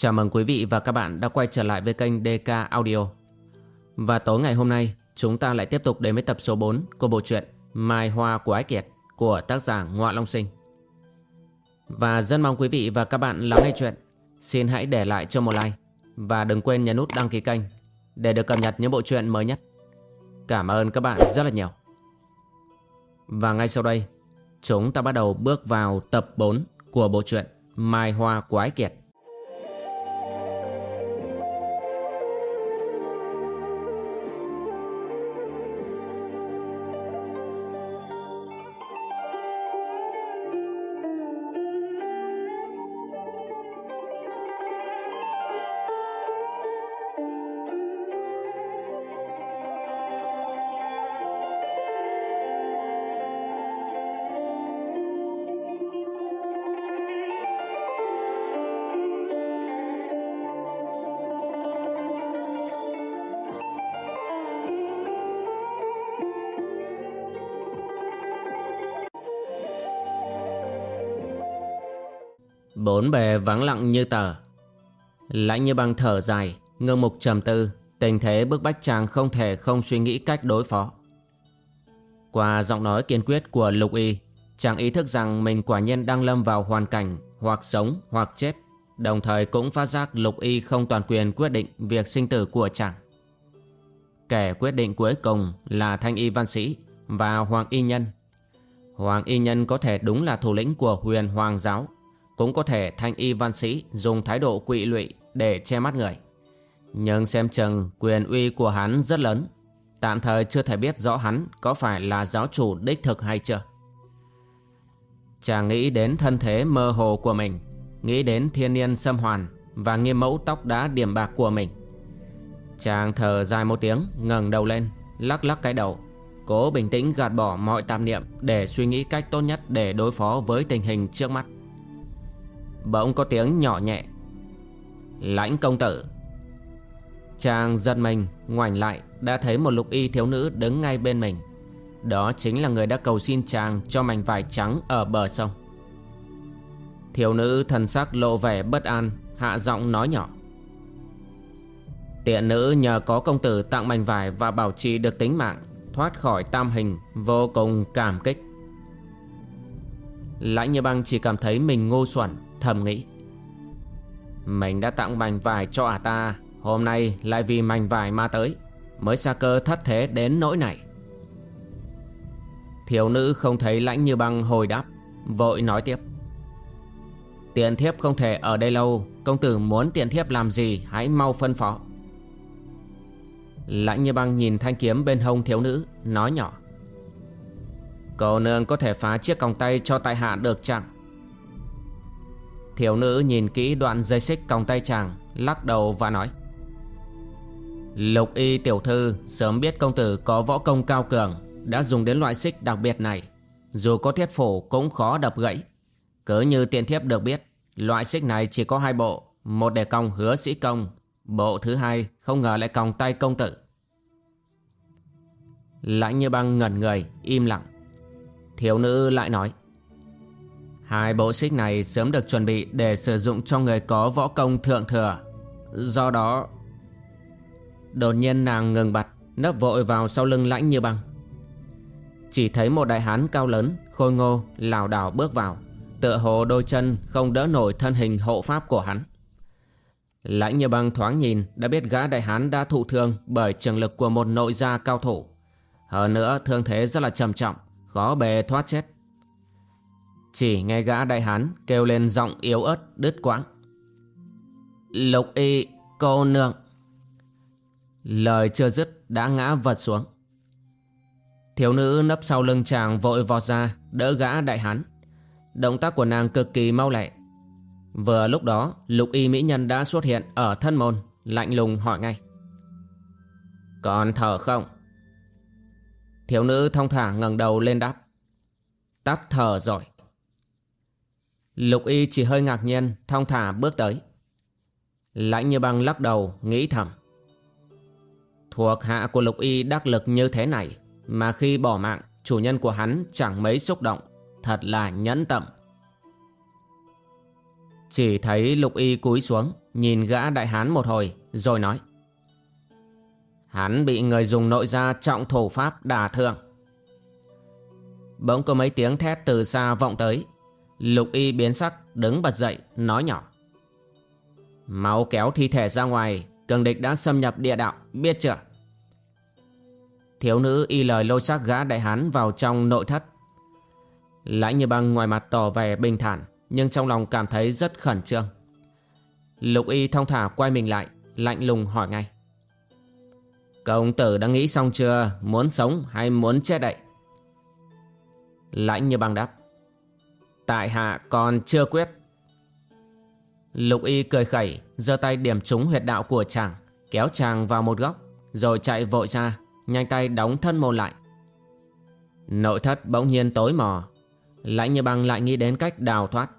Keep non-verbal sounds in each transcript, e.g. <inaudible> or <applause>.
Chào mừng quý vị và các bạn đã quay trở lại với kênh DK Audio. Và tối ngày hôm nay, chúng ta lại tiếp tục đến với tập số 4 của bộ truyện Mai Hoa của Ái Kiệt của tác giả Ngoạ Long Sinh. Và rất mong quý vị và các bạn lắng nghe chuyện. Xin hãy để lại cho một like và đừng quên nhấn nút đăng ký kênh để được cập nhật những bộ truyện mới nhất. Cảm ơn các bạn rất là nhiều. Và ngay sau đây, chúng ta bắt đầu bước vào tập 4 của bộ truyện Mai Hoa của Ái Kiệt. Bốn bề vắng lặng như tờ. Lãnh như băng thở dài, Ngưng mục trầm tư, Tình thế bức bách chàng không thể không suy nghĩ cách đối phó. Qua giọng nói kiên quyết của Lục Y, Chàng ý thức rằng mình quả nhiên đang lâm vào hoàn cảnh Hoặc sống hoặc chết, Đồng thời cũng phát giác Lục Y không toàn quyền quyết định Việc sinh tử của chàng. Kẻ quyết định cuối cùng là Thanh Y Văn Sĩ Và Hoàng Y Nhân. Hoàng Y Nhân có thể đúng là thủ lĩnh của huyền Hoàng giáo cũng có thể thanh y văn sĩ dùng thái độ quỵ lụy để che mắt người. Nhưng xem chừng quyền uy của hắn rất lớn. Tạm thời chưa thể biết rõ hắn có phải là giáo chủ đích thực hay chưa. Chàng nghĩ đến thân thế mơ hồ của mình, nghĩ đến thiên niên xâm hoàn và nghiêm mẫu tóc đá điểm bạc của mình. Chàng thở dài một tiếng, ngẩng đầu lên, lắc lắc cái đầu, cố bình tĩnh gạt bỏ mọi tạp niệm để suy nghĩ cách tốt nhất để đối phó với tình hình trước mắt. Bỗng có tiếng nhỏ nhẹ. Lãnh công tử. Chàng giật mình, ngoảnh lại, Đã thấy một lục y thiếu nữ đứng ngay bên mình. Đó chính là người đã cầu xin chàng Cho mảnh vải trắng ở bờ sông. Thiếu nữ thần sắc lộ vẻ bất an, Hạ giọng nói nhỏ. Tiện nữ nhờ có công tử tặng mảnh vải Và bảo trì được tính mạng, Thoát khỏi tam hình, Vô cùng cảm kích. Lãnh như băng chỉ cảm thấy mình ngu xuẩn. Thầm nghĩ. Mình đã tặng mảnh vải cho ả ta, Hôm nay lại vì mảnh vải mà tới, Mới xa cơ thất thế đến nỗi này. Thiếu nữ không thấy lãnh như băng hồi đáp, Vội nói tiếp. Tiền thiếp không thể ở đây lâu, Công tử muốn tiền thiếp làm gì Hãy mau phân phó. Lãnh như băng nhìn thanh kiếm bên hông thiếu nữ, Nói nhỏ. Cậu nương có thể phá chiếc còng tay cho tại hạ được chẳng Thiếu nữ nhìn kỹ đoạn dây xích còng tay chàng, Lắc đầu và nói. Lục y tiểu thư, sớm biết công tử có võ công cao cường, Đã dùng đến loại xích đặc biệt này. Dù có thiết phủ cũng khó đập gãy. Cứ như tiện thiếp được biết, Loại xích này chỉ có hai bộ, Một để còng hứa sĩ công, Bộ thứ hai không ngờ lại còng tay công tử. Lãnh như băng ngẩn người, im lặng. Thiếu nữ lại nói. Hai bộ xích này sớm được chuẩn bị để sử dụng cho người có võ công thượng thừa. Do đó... Đột nhiên nàng ngừng bặt, nấp vội vào sau lưng lãnh như băng. Chỉ thấy một đại hán cao lớn, khôi ngô, lảo đảo bước vào. Tựa hồ đôi chân không đỡ nổi thân hình hộ pháp của hắn. Lãnh như băng thoáng nhìn đã biết gã đại hán đã thụ thương bởi trường lực của một nội gia cao thủ. Hơn nữa thương thế rất là trầm trọng, khó bề thoát chết. Chỉ nghe gã đại hán kêu lên giọng yếu ớt, đứt quãng. Lục y, cô nương. Lời chưa dứt đã ngã vật xuống. Thiếu nữ nấp sau lưng chàng vội vọt ra, đỡ gã đại hán. Động tác của nàng cực kỳ mau lẹ. Vừa lúc đó, lục y mỹ nhân đã xuất hiện ở thân môn, lạnh lùng hỏi ngay. Còn thở không? Thiếu nữ thông thả ngẩng đầu lên đáp. Tắt thở rồi. Lục y chỉ hơi ngạc nhiên, Thong thả bước tới. Lãnh như băng lắc đầu, nghĩ thầm. Thuộc hạ của lục y đắc lực như thế này, Mà khi bỏ mạng, Chủ nhân của hắn chẳng mấy xúc động, Thật là nhẫn tậm Chỉ thấy lục y cúi xuống, Nhìn gã đại hán một hồi, Rồi nói. Hắn bị người dùng nội gia trọng thủ pháp đả thương. Bỗng có mấy tiếng thét từ xa vọng tới Lục y biến sắc, đứng bật dậy, nói nhỏ. Máu kéo thi thể ra ngoài, Cường địch đã xâm nhập địa đạo, Biết chưa? Thiếu nữ y lời lôi xác gã đại hán vào trong nội thất. Lãnh như băng ngoài mặt tỏ vẻ bình thản, Nhưng trong lòng cảm thấy rất khẩn trương. Lục y thông thả quay mình lại, Lạnh lùng hỏi ngay. Công tử đã nghĩ xong chưa? Muốn sống hay muốn chết đậy Lãnh như băng đáp. Tại hạ còn chưa quyết. Lục y cười khẩy, giơ tay điểm trúng huyệt đạo của chàng, Kéo chàng vào một góc, Rồi chạy vội ra, Nhanh tay đóng thân môn lại. Nội thất bỗng nhiên tối mò, Lãnh như băng lại nghĩ đến cách đào thoát.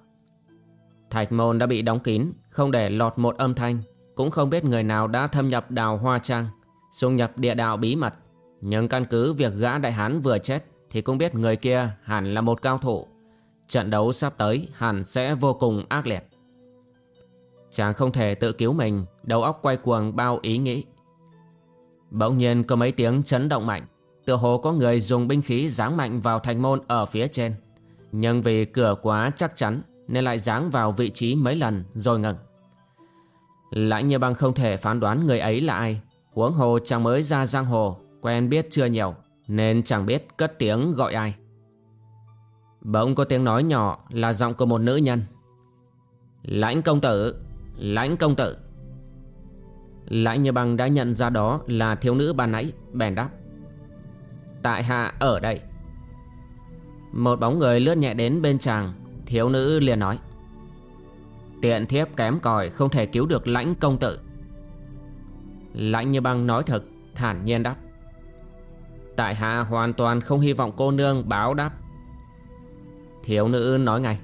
Thạch môn đã bị đóng kín, Không để lọt một âm thanh, Cũng không biết người nào đã thâm nhập đào hoa trang, Xung nhập địa đạo bí mật. Nhưng căn cứ việc gã đại hán vừa chết, Thì cũng biết người kia hẳn là một cao thủ. Trận đấu sắp tới hẳn sẽ vô cùng ác liệt. Chàng không thể tự cứu mình, Đầu óc quay cuồng bao ý nghĩ. Bỗng nhiên có mấy tiếng chấn động mạnh, Tựa hồ có người dùng binh khí giáng mạnh vào thành môn ở phía trên. Nhưng vì cửa quá chắc chắn, Nên lại giáng vào vị trí mấy lần rồi ngừng. Lãnh như băng không thể phán đoán người ấy là ai. Huống hồ chàng mới ra giang hồ, Quen biết chưa nhiều, Nên chẳng biết cất tiếng gọi ai. Bỗng có tiếng nói nhỏ là giọng của một nữ nhân. Lãnh công tử, Lãnh công tử. Lãnh như băng đã nhận ra đó là thiếu nữ ban nãy, Bèn đáp. Tại hạ ở đây. Một bóng người lướt nhẹ đến bên chàng, Thiếu nữ liền nói. Tiện thiếp kém còi không thể cứu được lãnh công tử. Lãnh như băng nói thật, Thản nhiên đáp. Tại hạ hoàn toàn không hy vọng cô nương báo đáp. Thiếu nữ nói ngay.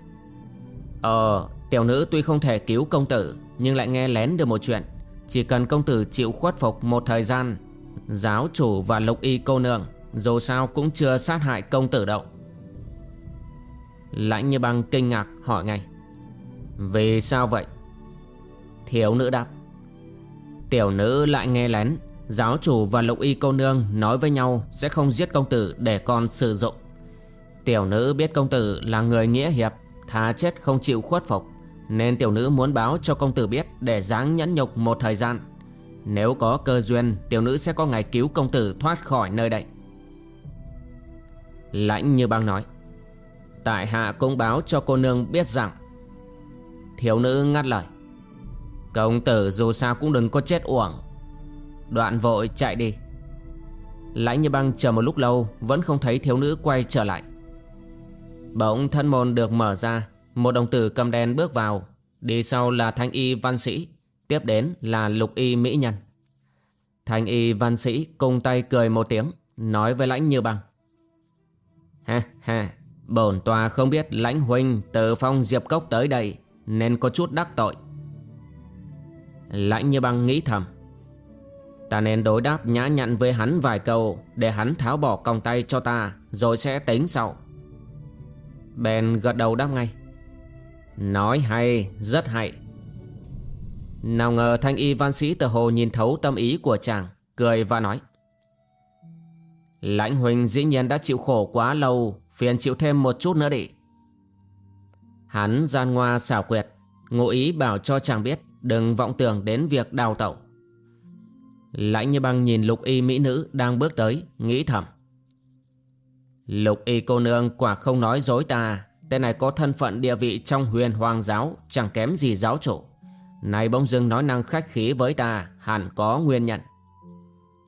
Ờ Tiểu nữ tuy không thể cứu công tử, Nhưng lại nghe lén được một chuyện. Chỉ cần công tử chịu khuất phục một thời gian, Giáo chủ và lục y cô nương, Dù sao cũng chưa sát hại công tử đâu. Lãnh như băng kinh ngạc hỏi ngay. Vì sao vậy? Thiếu nữ đáp. Tiểu nữ lại nghe lén, Giáo chủ và lục y cô nương nói với nhau Sẽ không giết công tử để con sử dụng. Tiểu nữ biết công tử là người nghĩa hiệp Thà chết không chịu khuất phục, Nên tiểu nữ muốn báo cho công tử biết Để dáng nhẫn nhục một thời gian. Nếu có cơ duyên, Tiểu nữ sẽ có ngày cứu công tử thoát khỏi nơi đây. Lãnh như băng nói. Tại hạ cũng báo cho cô nương biết rằng Thiếu nữ ngắt lời. Công tử dù sao cũng đừng có chết uổng. Đoạn vội chạy đi. Lãnh như băng chờ một lúc lâu, Vẫn không thấy thiếu nữ quay trở lại. Bỗng thân môn được mở ra, Một đồng tử cầm đen bước vào. Đi sau là thanh y văn sĩ, Tiếp đến là lục y mỹ nhân. Thanh y văn sĩ cùng tay cười một tiếng, Nói với lãnh như băng. Ha ha Bổn tòa không biết lãnh huynh từ phong diệp cốc tới đây Nên có chút đắc tội. Lãnh như băng nghĩ thầm. Ta nên đối đáp nhã nhặn với hắn vài câu Để hắn tháo bỏ còng tay cho ta, Rồi sẽ tính sau. Bèn gật đầu đáp ngay. Nói hay, rất hay. Nào ngờ thanh y văn sĩ tờ hồ nhìn thấu tâm ý của chàng Cười và nói. Lãnh huynh dĩ nhiên đã chịu khổ quá lâu Phiền chịu thêm một chút nữa đi. Hắn gian ngoa xảo quyệt Ngụ ý bảo cho chàng biết Đừng vọng tưởng đến việc đào tẩu. Lãnh như băng nhìn lục y mỹ nữ đang bước tới Nghĩ thầm. Lục y cô nương quả không nói dối ta. Tên này có thân phận địa vị trong huyền hoàng giáo, Chẳng kém gì giáo chủ. Này bỗng dưng nói năng khách khí với ta, Hẳn có nguyên nhân.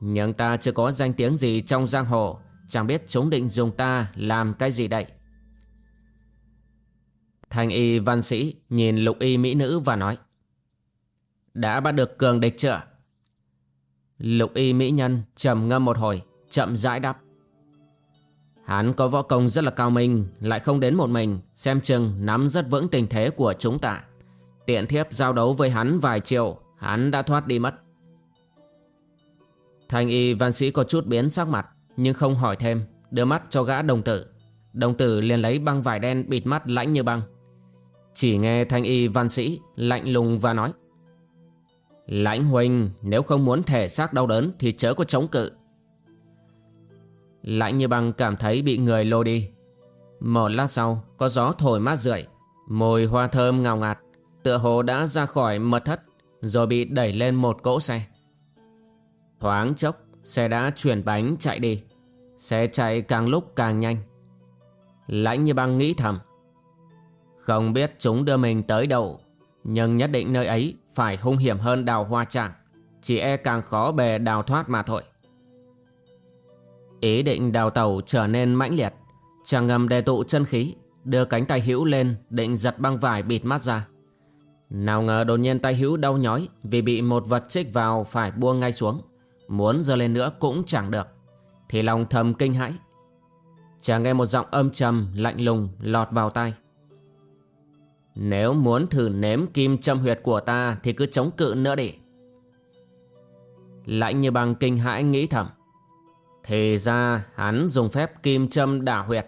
Nhưng ta chưa có danh tiếng gì trong giang hồ, Chẳng biết chúng định dùng ta làm cái gì đây. Thanh y văn sĩ nhìn lục y mỹ nữ và nói, Đã bắt được cường địch chưa? Lục y mỹ nhân trầm ngâm một hồi, Chậm rãi đáp Hắn có võ công rất là cao minh, Lại không đến một mình, Xem chừng nắm rất vững tình thế của chúng ta. Tiện thiếp giao đấu với hắn vài triệu Hắn đã thoát đi mất. Thanh y văn sĩ có chút biến sắc mặt, Nhưng không hỏi thêm, Đưa mắt cho gã đồng tử. Đồng tử liền lấy băng vải đen bịt mắt lãnh như băng. Chỉ nghe thanh y văn sĩ lạnh lùng và nói, Lãnh huynh, nếu không muốn thể xác đau đớn thì chớ có chống cự. Lãnh như băng cảm thấy bị người lôi đi. Một lát sau, có gió thổi mát rượi. Mùi hoa thơm ngào ngạt, Tựa hồ đã ra khỏi mật thất, Rồi bị đẩy lên một cỗ xe. Thoáng chốc, Xe đã chuyển bánh chạy đi. Xe chạy càng lúc càng nhanh. Lãnh như băng nghĩ thầm. Không biết chúng đưa mình tới đâu, Nhưng nhất định nơi ấy Phải hung hiểm hơn đào hoa tràng. Chỉ e càng khó bề đào thoát mà thôi. Ý định đào tàu trở nên mãnh liệt. Chàng ngầm đề tụ chân khí, Đưa cánh tay hữu lên, Định giật băng vải bịt mắt ra. Nào ngờ đột nhiên tay hữu đau nhói Vì bị một vật chích vào phải buông ngay xuống. Muốn giơ lên nữa cũng chẳng được. Thì lòng thầm kinh hãi. Chàng nghe một giọng âm trầm, lạnh lùng, lọt vào tai. Nếu muốn thử nếm kim châm huyệt của ta Thì cứ chống cự nữa đi. Lạnh như bằng kinh hãi nghĩ thầm. Thì ra hắn dùng phép kim châm đả huyệt.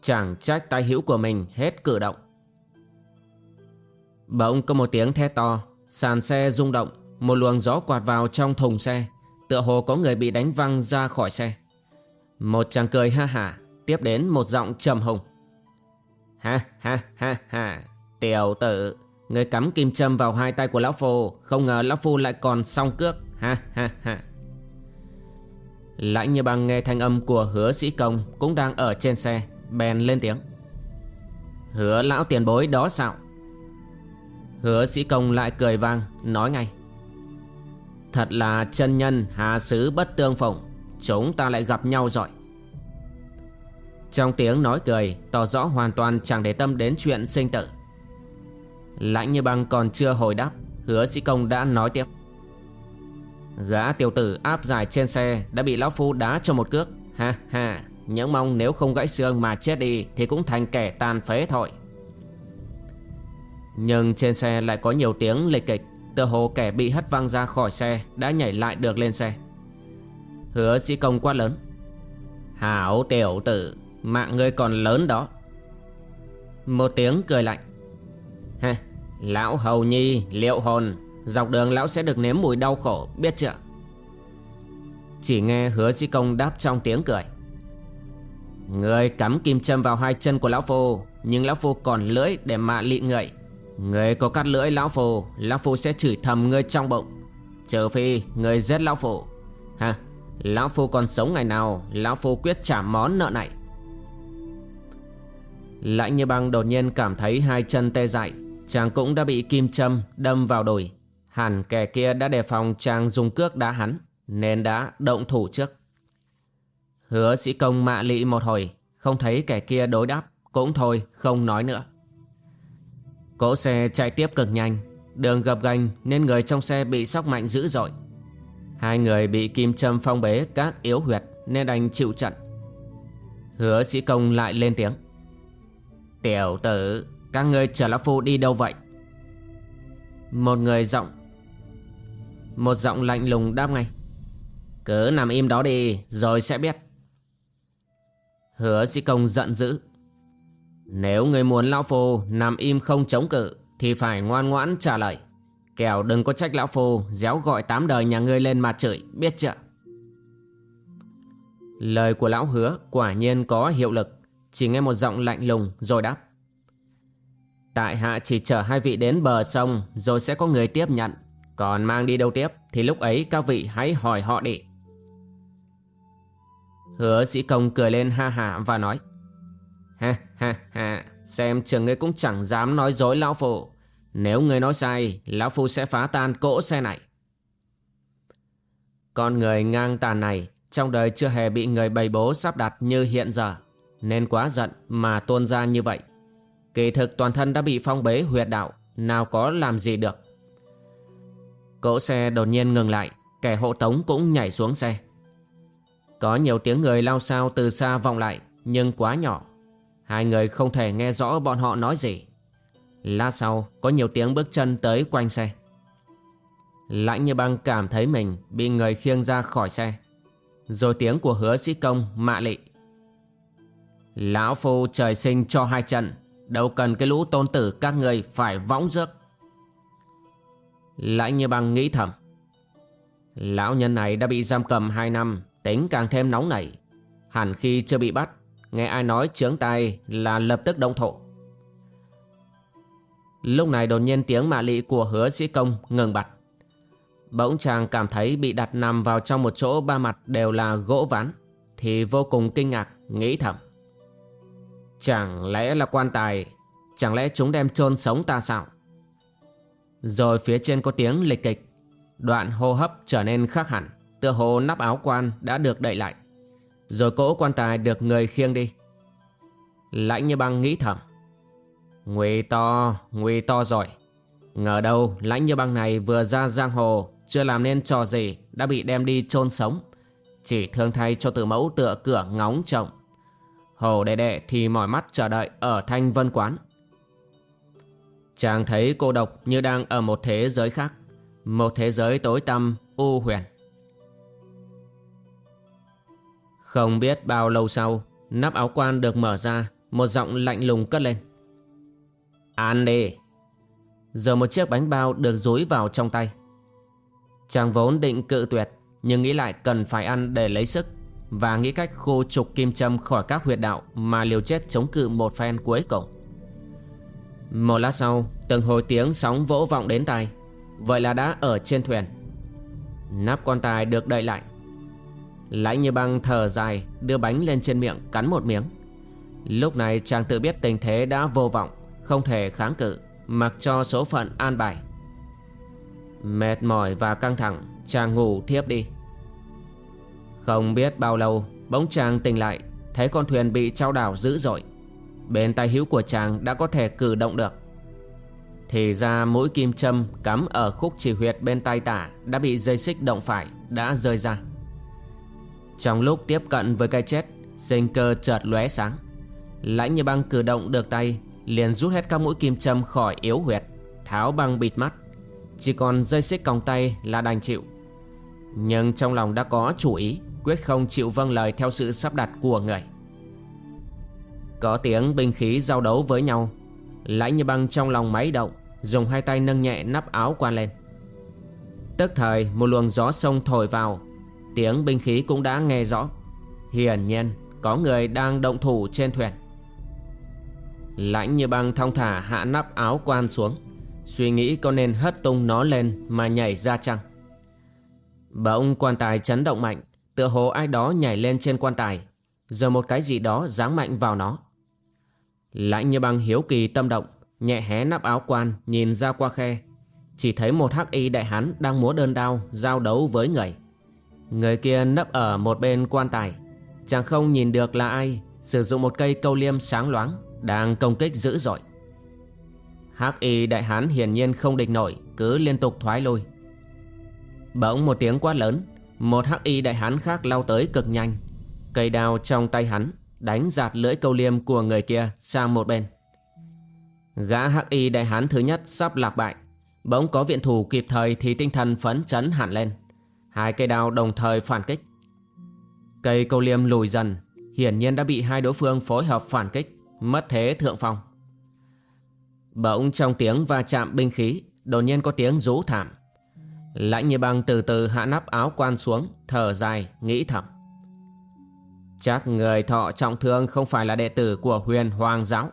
Chẳng trách tay hữu của mình hết cử động. Bỗng có một tiếng thét to, Sàn xe rung động, Một luồng gió quạt vào trong thùng xe, Tựa hồ có người bị đánh văng ra khỏi xe. Một chàng cười ha hả, Tiếp đến một giọng trầm hùng. Ha ha ha ha, Tiểu tử, Người cắm kim châm vào hai tay của Lão Phu, Không ngờ Lão Phu lại còn song cước. Ha ha ha. Lãnh như bằng nghe thanh âm của hứa sĩ công Cũng đang ở trên xe, Bèn lên tiếng. Hứa lão tiền bối đó sao? Hứa sĩ công lại cười vang, Nói ngay. Thật là chân nhân hà sứ bất tương phụng, Chúng ta lại gặp nhau rồi. Trong tiếng nói cười, Tỏ rõ hoàn toàn chẳng để tâm đến chuyện sinh tử. Lãnh như băng còn chưa hồi đáp, Hứa sĩ công đã nói tiếp. Gã tiểu tử áp dài trên xe Đã bị lão phu đá cho một cước. Ha ha Những mong nếu không gãy xương mà chết đi Thì cũng thành kẻ tàn phế thôi. Nhưng trên xe lại có nhiều tiếng lịch kịch Tựa hồ kẻ bị hất văng ra khỏi xe Đã nhảy lại được lên xe. Hứa sĩ công quá lớn. Hảo tiểu tử Mạng ngươi còn lớn đó. Một tiếng cười lạnh. Ha, Lão hầu nhi liệu hồn? Dọc đường lão sẽ được nếm mùi đau khổ, Biết chưa? Chỉ nghe hứa sĩ công đáp trong tiếng cười. Người cắm kim châm vào hai chân của lão phu, Nhưng lão phu còn lưỡi để mạ lị người. Người có cắt lưỡi lão phu Lão phu sẽ chửi thầm ngươi trong bụng. Trừ phi người giết lão phu. Ha, Lão phu còn sống ngày nào, Lão phu quyết trả món nợ này. Lãnh như băng đột nhiên cảm thấy hai chân tê dại, Chàng cũng đã bị kim châm đâm vào đùi. Hẳn kẻ kia đã đề phòng chàng dùng cước đá hắn, Nên đã động thủ trước. Hứa sĩ công mạ lị một hồi, Không thấy kẻ kia đối đáp, Cũng thôi không nói nữa. Cỗ xe chạy tiếp cực nhanh, Đường gập gành nên người trong xe bị sóc mạnh dữ dội. Hai người bị kim châm phong bế các yếu huyệt Nên đành chịu trận. Hứa sĩ công lại lên tiếng. Tiểu tử, Các ngươi chở lão phu đi đâu vậy? Một người giọng một giọng lạnh lùng đáp ngay. Cứ nằm im đó đi, Rồi sẽ biết. Hứa sĩ công giận dữ. Nếu người muốn lão phu nằm im không chống cự, Thì phải ngoan ngoãn trả lời. Kẻo đừng có trách lão phu Déo gọi tám đời nhà ngươi lên mà chửi, Biết chưa? Lời của lão hứa quả nhiên có hiệu lực. Chỉ nghe một giọng lạnh lùng rồi đáp. Tại hạ chỉ chở hai vị đến bờ sông, Rồi sẽ có người tiếp nhận. Còn mang đi đâu tiếp Thì lúc ấy các vị hãy hỏi họ đi Hứa sĩ công cười lên ha ha và nói Ha ha ha, xem chừng ngươi cũng chẳng dám nói dối lão phụ. Nếu ngươi nói sai, lão phu sẽ phá tan cỗ xe này. Con người ngang tàn này trong đời chưa hề bị người bày bố sắp đặt như hiện giờ, nên quá giận mà tuôn ra như vậy. Kỳ thực toàn thân đã bị phong bế huyệt đạo, nào có làm gì được. Cỗ xe đột nhiên ngừng lại, kẻ hộ tống cũng nhảy xuống xe. Có nhiều tiếng người lao sao từ xa vọng lại, nhưng quá nhỏ. Hai người không thể nghe rõ bọn họ nói gì. Lát sau có nhiều tiếng bước chân tới quanh xe. Lãnh như băng cảm thấy mình bị người khiêng ra khỏi xe. Rồi tiếng của hứa sĩ công mạ lị. Lão phu trời sinh cho hai trận, Đâu cần cái lũ tôn tử các người phải võng rước. Lãnh như băng nghĩ thầm. Lão nhân này đã bị giam cầm 2 năm Tính càng thêm nóng nảy. Hẳn khi chưa bị bắt Nghe ai nói chướng tay là lập tức động thổ. Lúc này đột nhiên tiếng mạ lị của hứa sĩ công ngừng bặt. Bỗng chàng cảm thấy bị đặt nằm vào trong một chỗ ba mặt đều là gỗ ván Thì vô cùng kinh ngạc, nghĩ thầm. Chẳng lẽ là quan tài? Chẳng lẽ chúng đem chôn sống ta sao? Rồi phía trên có tiếng lịch kịch Đoạn hô hấp trở nên khác hẳn Tựa hồ nắp áo quan đã được đậy lại. Rồi cỗ quan tài được người khiêng đi. Lãnh như băng nghĩ thầm. Nguy to, nguy to rồi. Ngờ đâu lãnh như băng này vừa ra giang hồ Chưa làm nên trò gì Đã bị đem đi chôn sống. Chỉ thương thay cho tự mẫu tựa cửa ngóng trọng. Hồ đệ đệ thì mỏi mắt chờ đợi Ở thanh vân quán. Chàng thấy cô độc như đang ở một thế giới khác Một thế giới tối tăm, u huyền. Không biết bao lâu sau Nắp áo quan được mở ra Một giọng lạnh lùng cất lên. Ăn đi Giờ một chiếc bánh bao được dối vào trong tay. Chàng vốn định cự tuyệt Nhưng nghĩ lại cần phải ăn để lấy sức Và nghĩ cách khô trục kim châm khỏi các huyệt đạo Mà liều chết chống cự một phen cuối cùng. Một lát sau, Từng hồi tiếng sóng vỗ vọng đến tai. Vậy là đã ở trên thuyền. Nắp quan tài được đậy lại. Lãnh như băng thở dài, Đưa bánh lên trên miệng, cắn một miếng. Lúc này chàng tự biết tình thế đã vô vọng, Không thể kháng cự, Mặc cho số phận an bài. Mệt mỏi và căng thẳng, Chàng ngủ thiếp đi. Không biết bao lâu, Bỗng chàng tỉnh lại, Thấy con thuyền bị trao đảo dữ dội. Bên tay hữu của chàng đã có thể cử động được. Thì ra mũi kim châm cắm ở khúc chỉ huyệt bên tay tả Đã bị dây xích động phải, Đã rơi ra. Trong lúc tiếp cận với cái chết, Sinh cơ chợt lóe sáng. Lãnh như băng cử động được tay, Liền rút hết các mũi kim châm khỏi yếu huyệt, Tháo băng bịt mắt. Chỉ còn dây xích còng tay là đành chịu. Nhưng trong lòng đã có chủ ý, Quyết không chịu vâng lời theo sự sắp đặt của người. Có tiếng binh khí giao đấu với nhau. Lãnh như băng trong lòng máy động, Dùng hai tay nâng nhẹ nắp áo quan lên. Tức thời, một luồng gió sông thổi vào. Tiếng binh khí cũng đã nghe rõ. Hiển nhiên, có người đang động thủ trên thuyền. Lãnh như băng thong thả hạ nắp áo quan xuống. Suy nghĩ có nên hất tung nó lên mà nhảy ra chăng? Bỗng quan tài chấn động mạnh, Tựa hồ ai đó nhảy lên trên quan tài. Giờ một cái gì đó giáng mạnh vào nó. Lãnh như băng hiếu kỳ tâm động, Nhẹ hé nắp áo quan, nhìn ra qua khe. Chỉ thấy một hắc y đại hán đang múa đơn đao, Giao đấu với người. Người kia nấp ở một bên quan tài. Chàng không nhìn được là ai, Sử dụng một cây câu liêm sáng loáng, đang công kích dữ dội. Hắc y đại hán hiển nhiên không địch nổi, cứ liên tục thoái lui. Bỗng một tiếng quát lớn, một hắc y đại hán khác lao tới cực nhanh. Cây đao trong tay hắn đánh giạt lưỡi câu liêm của người kia sang một bên. Gã hắc y đại hán thứ nhất sắp lạc bại. Bỗng có viện thủ kịp thời thì tinh thần phấn chấn hẳn lên. Hai cây đao đồng thời phản kích. Cây câu liêm lùi dần, hiển nhiên đã bị hai đối phương phối hợp phản kích, Mất thế thượng phong. Bỗng trong tiếng va chạm binh khí, Đột nhiên có tiếng rú thảm. Lãnh như băng từ từ hạ nắp áo quan xuống, Thở dài, nghĩ thầm. Chắc người thọ trọng thương Không phải là đệ tử của huyền hoàng giáo.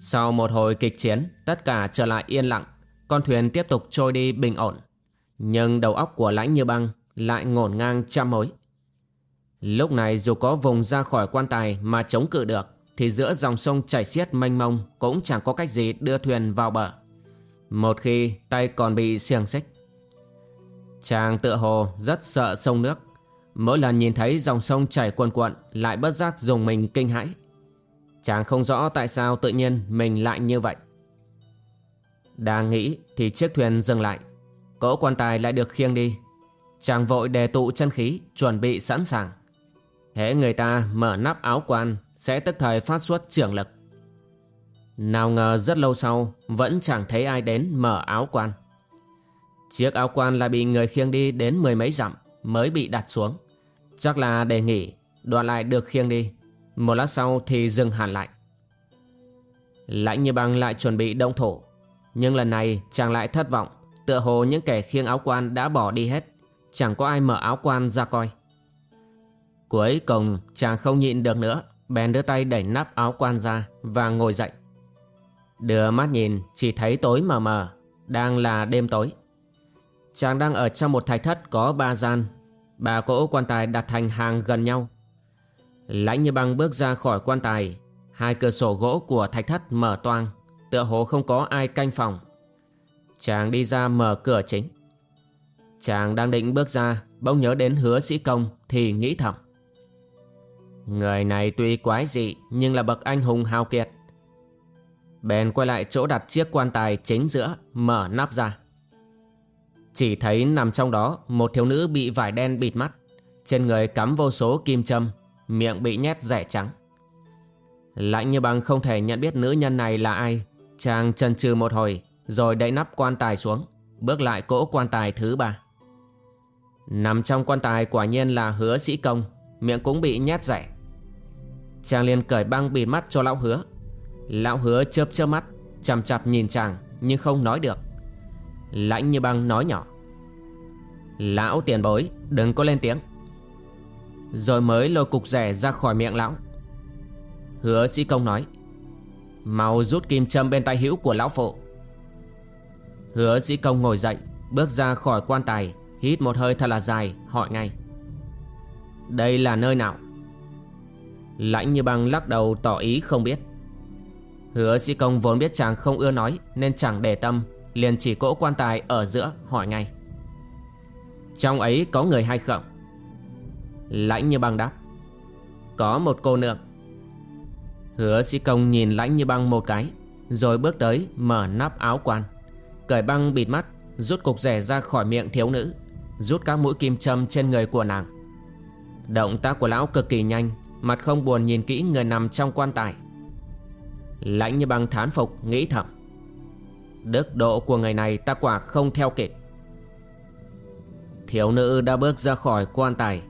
Sau một hồi kịch chiến, Tất cả trở lại yên lặng. Con thuyền tiếp tục trôi đi bình ổn. Nhưng đầu óc của lãnh như băng Lại ngổn ngang trăm mối. Lúc này dù có vùng ra khỏi quan tài mà chống cự được, Thì giữa dòng sông chảy xiết mênh mông Cũng chẳng có cách gì đưa thuyền vào bờ. Một khi tay còn bị xiềng xích, Chàng tựa hồ rất sợ sông nước. Mỗi lần nhìn thấy dòng sông chảy cuồn cuộn, Lại bất giác dùng mình kinh hãi. Chàng không rõ tại sao tự nhiên mình lại như vậy. Đang nghĩ thì chiếc thuyền dừng lại. Cỗ quan tài lại được khiêng đi. Chàng vội đề tụ chân khí, Chuẩn bị sẵn sàng. Hễ người ta mở nắp áo quan, Sẽ tức thời phát xuất trưởng lực. Nào ngờ rất lâu sau, Vẫn chẳng thấy ai đến mở áo quan. Chiếc áo quan lại bị người khiêng đi đến mười mấy dặm, Mới bị đặt xuống. Chắc là đề nghỉ đoàn lại được khiêng đi. Một lát sau thì dừng hẳn lại. Lãnh như băng lại chuẩn bị động thổ Nhưng lần này chàng lại thất vọng, Tựa hồ những kẻ khiêng áo quan đã bỏ đi hết. Chẳng có ai mở áo quan ra coi. Cuối cùng, chàng không nhịn được nữa, Bèn đưa tay đẩy nắp áo quan ra Và ngồi dậy. Đưa mắt nhìn, chỉ thấy tối mờ mờ, Đang là đêm tối. Chàng đang ở trong một thạch thất có ba gian Ba cỗ quan tài đặt thành hàng gần nhau. Lãnh như băng bước ra khỏi quan tài, Hai cửa sổ gỗ của thạch thất mở toang, Tựa hồ không có ai canh phòng. Chàng đi ra mở cửa chính. Chàng đang định bước ra, Bỗng nhớ đến hứa sĩ công Thì nghĩ thầm. Người này tuy quái dị Nhưng là bậc anh hùng hào kiệt. Bèn quay lại chỗ đặt chiếc quan tài chính giữa, Mở nắp ra. Chỉ thấy nằm trong đó, Một thiếu nữ bị vải đen bịt mắt. Trên người cắm vô số kim châm, Miệng bị nhét rẻ trắng. Lạnh như bằng không thể nhận biết nữ nhân này là ai. Chàng chần chừ một hồi, Rồi đậy nắp quan tài xuống, Bước lại cỗ quan tài thứ ba. Nằm trong quan tài quả nhiên là hứa sĩ công, Miệng cũng bị nhét rẻ. Chàng liền cởi băng bịt mắt cho lão hứa. Lão hứa chớp chớp mắt, Chằm chặp nhìn chàng, Nhưng không nói được. Lãnh như băng nói nhỏ. Lão tiền bối, đừng có lên tiếng. Rồi mới lôi cục rẻ ra khỏi miệng lão. Hứa sĩ công nói, Mau rút kim châm bên tay hữu của lão phụ. Hứa sĩ công ngồi dậy, Bước ra khỏi quan tài, Hít một hơi thật là dài, hỏi ngay, Đây là nơi nào? Lãnh như băng lắc đầu tỏ ý không biết. Hứa sĩ công vốn biết chàng không ưa nói Nên chẳng để tâm Liền chỉ cỗ quan tài ở giữa, hỏi ngay. Trong ấy có người hay không? Lãnh như băng đáp. Có một cô nương Hứa sĩ công nhìn lãnh như băng một cái, Rồi bước tới mở nắp áo quan. Cởi băng bịt mắt, Rút cục rẻ ra khỏi miệng thiếu nữ, Rút các mũi kim châm trên người của nàng. Động tác của lão cực kỳ nhanh, Mặt không buồn nhìn kỹ người nằm trong quan tài. Lãnh như băng thán phục, nghĩ thầm. Đức độ của người này ta quả không theo kịp. Thiếu nữ đã bước ra khỏi quan tài,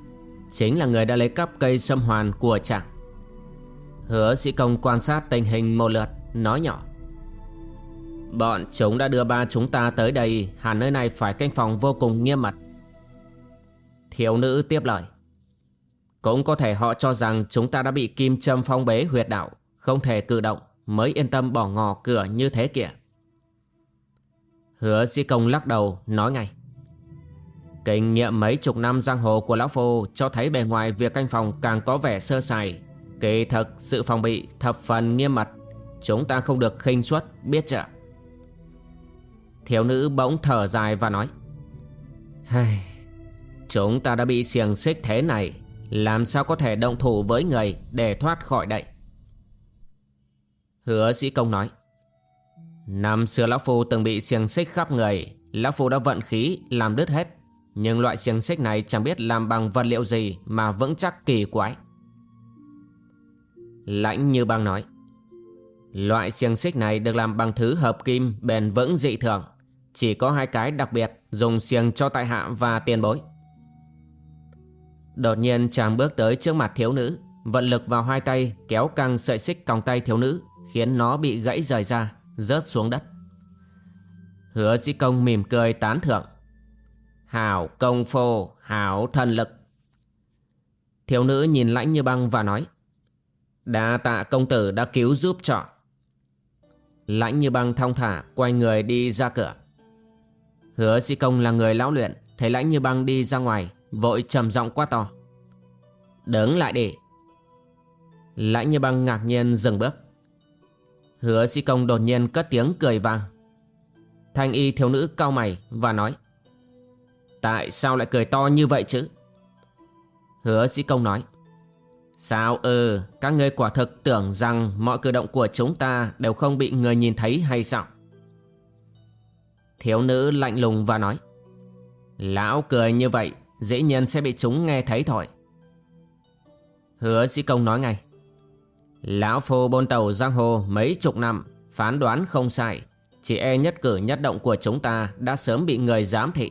Chính là người đã lấy cắp cây sâm hoàn của chàng. Hứa sĩ công quan sát tình hình một lượt, Nói nhỏ. Bọn chúng đã đưa ba chúng ta tới đây, Hẳn nơi này phải canh phòng vô cùng nghiêm mật. Thiếu nữ tiếp lời. Cũng có thể họ cho rằng Chúng ta đã bị kim châm phong bế huyệt đạo, Không thể cử động, Mới yên tâm bỏ ngò cửa như thế kìa. Hứa sĩ công lắc đầu nói ngay. Kinh nghiệm mấy chục năm giang hồ của Lão Phu Cho thấy bề ngoài việc canh phòng càng có vẻ sơ sài. Kỳ thực sự phòng bị thập phần nghiêm mật. Chúng ta không được khinh suất biết chưa? Thiếu nữ bỗng thở dài và nói. Hây, Chúng ta đã bị xiềng xích thế này Làm sao có thể động thủ với người Để thoát khỏi đây? Hứa sĩ công nói. Năm xưa Lão Phu từng bị xiềng xích khắp người. Lão Phu đã vận khí, làm đứt hết. Nhưng loại xiềng xích này chẳng biết làm bằng vật liệu gì Mà vững chắc kỳ quái. Lãnh như băng nói, Loại xiềng xích này được làm bằng thứ hợp kim bền vững dị thường. Chỉ có hai cái đặc biệt, dùng xiềng cho tại hạ và tiền bối. Đột nhiên chàng bước tới trước mặt thiếu nữ, Vận lực vào hai tay, kéo căng sợi xích còng tay thiếu nữ, Khiến nó bị gãy rời ra. Rớt xuống đất. Hứa sĩ công mỉm cười tán thưởng. Hảo công phu, Hảo thần lực. Thiếu nữ nhìn lãnh như băng và nói, Đa tạ công tử đã cứu giúp trọ. Lãnh như băng thong thả Quay người đi ra cửa. Hứa sĩ công là người lão luyện, Thấy lãnh như băng đi ra ngoài, Vội trầm giọng quá to, Đứng lại đi. Lãnh như băng ngạc nhiên dừng bước. Hứa sĩ công đột nhiên cất tiếng cười vang Thanh y thiếu nữ cao mày và nói Tại sao lại cười to như vậy chứ Hứa sĩ công nói Sao ừ các ngươi quả thực tưởng rằng mọi cử động của chúng ta đều không bị người nhìn thấy hay sao? Thiếu nữ lạnh lùng và nói Lão cười như vậy, dễ nhiên sẽ bị chúng nghe thấy thôi. Hứa sĩ công nói ngay Lão phu bôn tàu giang hồ mấy chục năm, phán đoán không sai. Chỉ e nhất cử nhất động của chúng ta đã sớm bị người giám thị.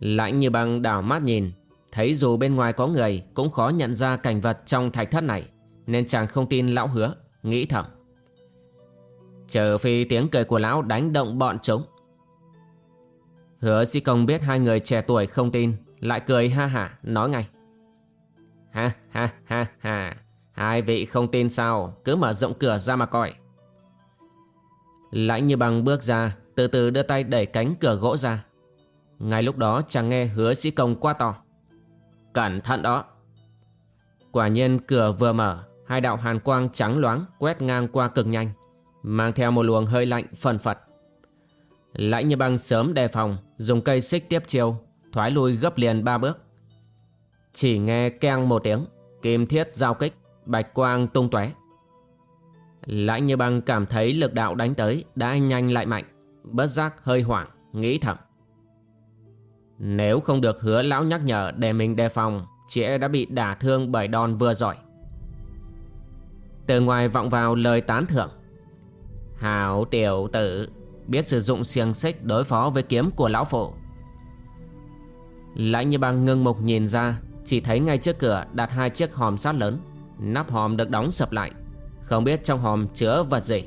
Lạnh như băng đảo mắt nhìn Thấy dù bên ngoài có người cũng khó nhận ra cảnh vật trong thạch thất này Nên chàng không tin lão hứa nghĩ thầm. Trừ phi tiếng cười của lão đánh động bọn chúng. Hứa sĩ công biết hai người trẻ tuổi không tin, lại cười ha hả, nói ngay. Ha ha ha ha, hai vị không tin sao, cứ mở rộng cửa ra mà coi. Lãnh như bằng bước ra, từ từ đưa tay đẩy cánh cửa gỗ ra. Ngay lúc đó chàng nghe hứa sĩ công quá to. Cẩn thận đó. Quả nhiên cửa vừa mở, hai đạo hàn quang trắng loáng quét ngang qua cực nhanh, mang theo một luồng hơi lạnh phần phật. Lãnh như băng sớm đề phòng, dùng cây xích tiếp chiêu, thoái lui gấp liền ba bước. Chỉ nghe keng một tiếng, kim thiết giao kích, bạch quang tung tóe. Lãnh như băng cảm thấy lực đạo đánh tới đã nhanh lại mạnh, bất giác hơi hoảng, nghĩ thầm. Nếu không được hứa lão nhắc nhở để mình đề phòng, chị e đã bị đả thương bởi đòn vừa giỏi. Từ ngoài vọng vào lời tán thưởng. Hảo tiểu tử, biết sử dụng xiềng xích đối phó với kiếm của lão phổ. Lãnh như băng ngưng mục nhìn ra, chỉ thấy ngay trước cửa đặt hai chiếc hòm sắt lớn. Nắp hòm được đóng sập lại, không biết trong hòm chứa vật gì.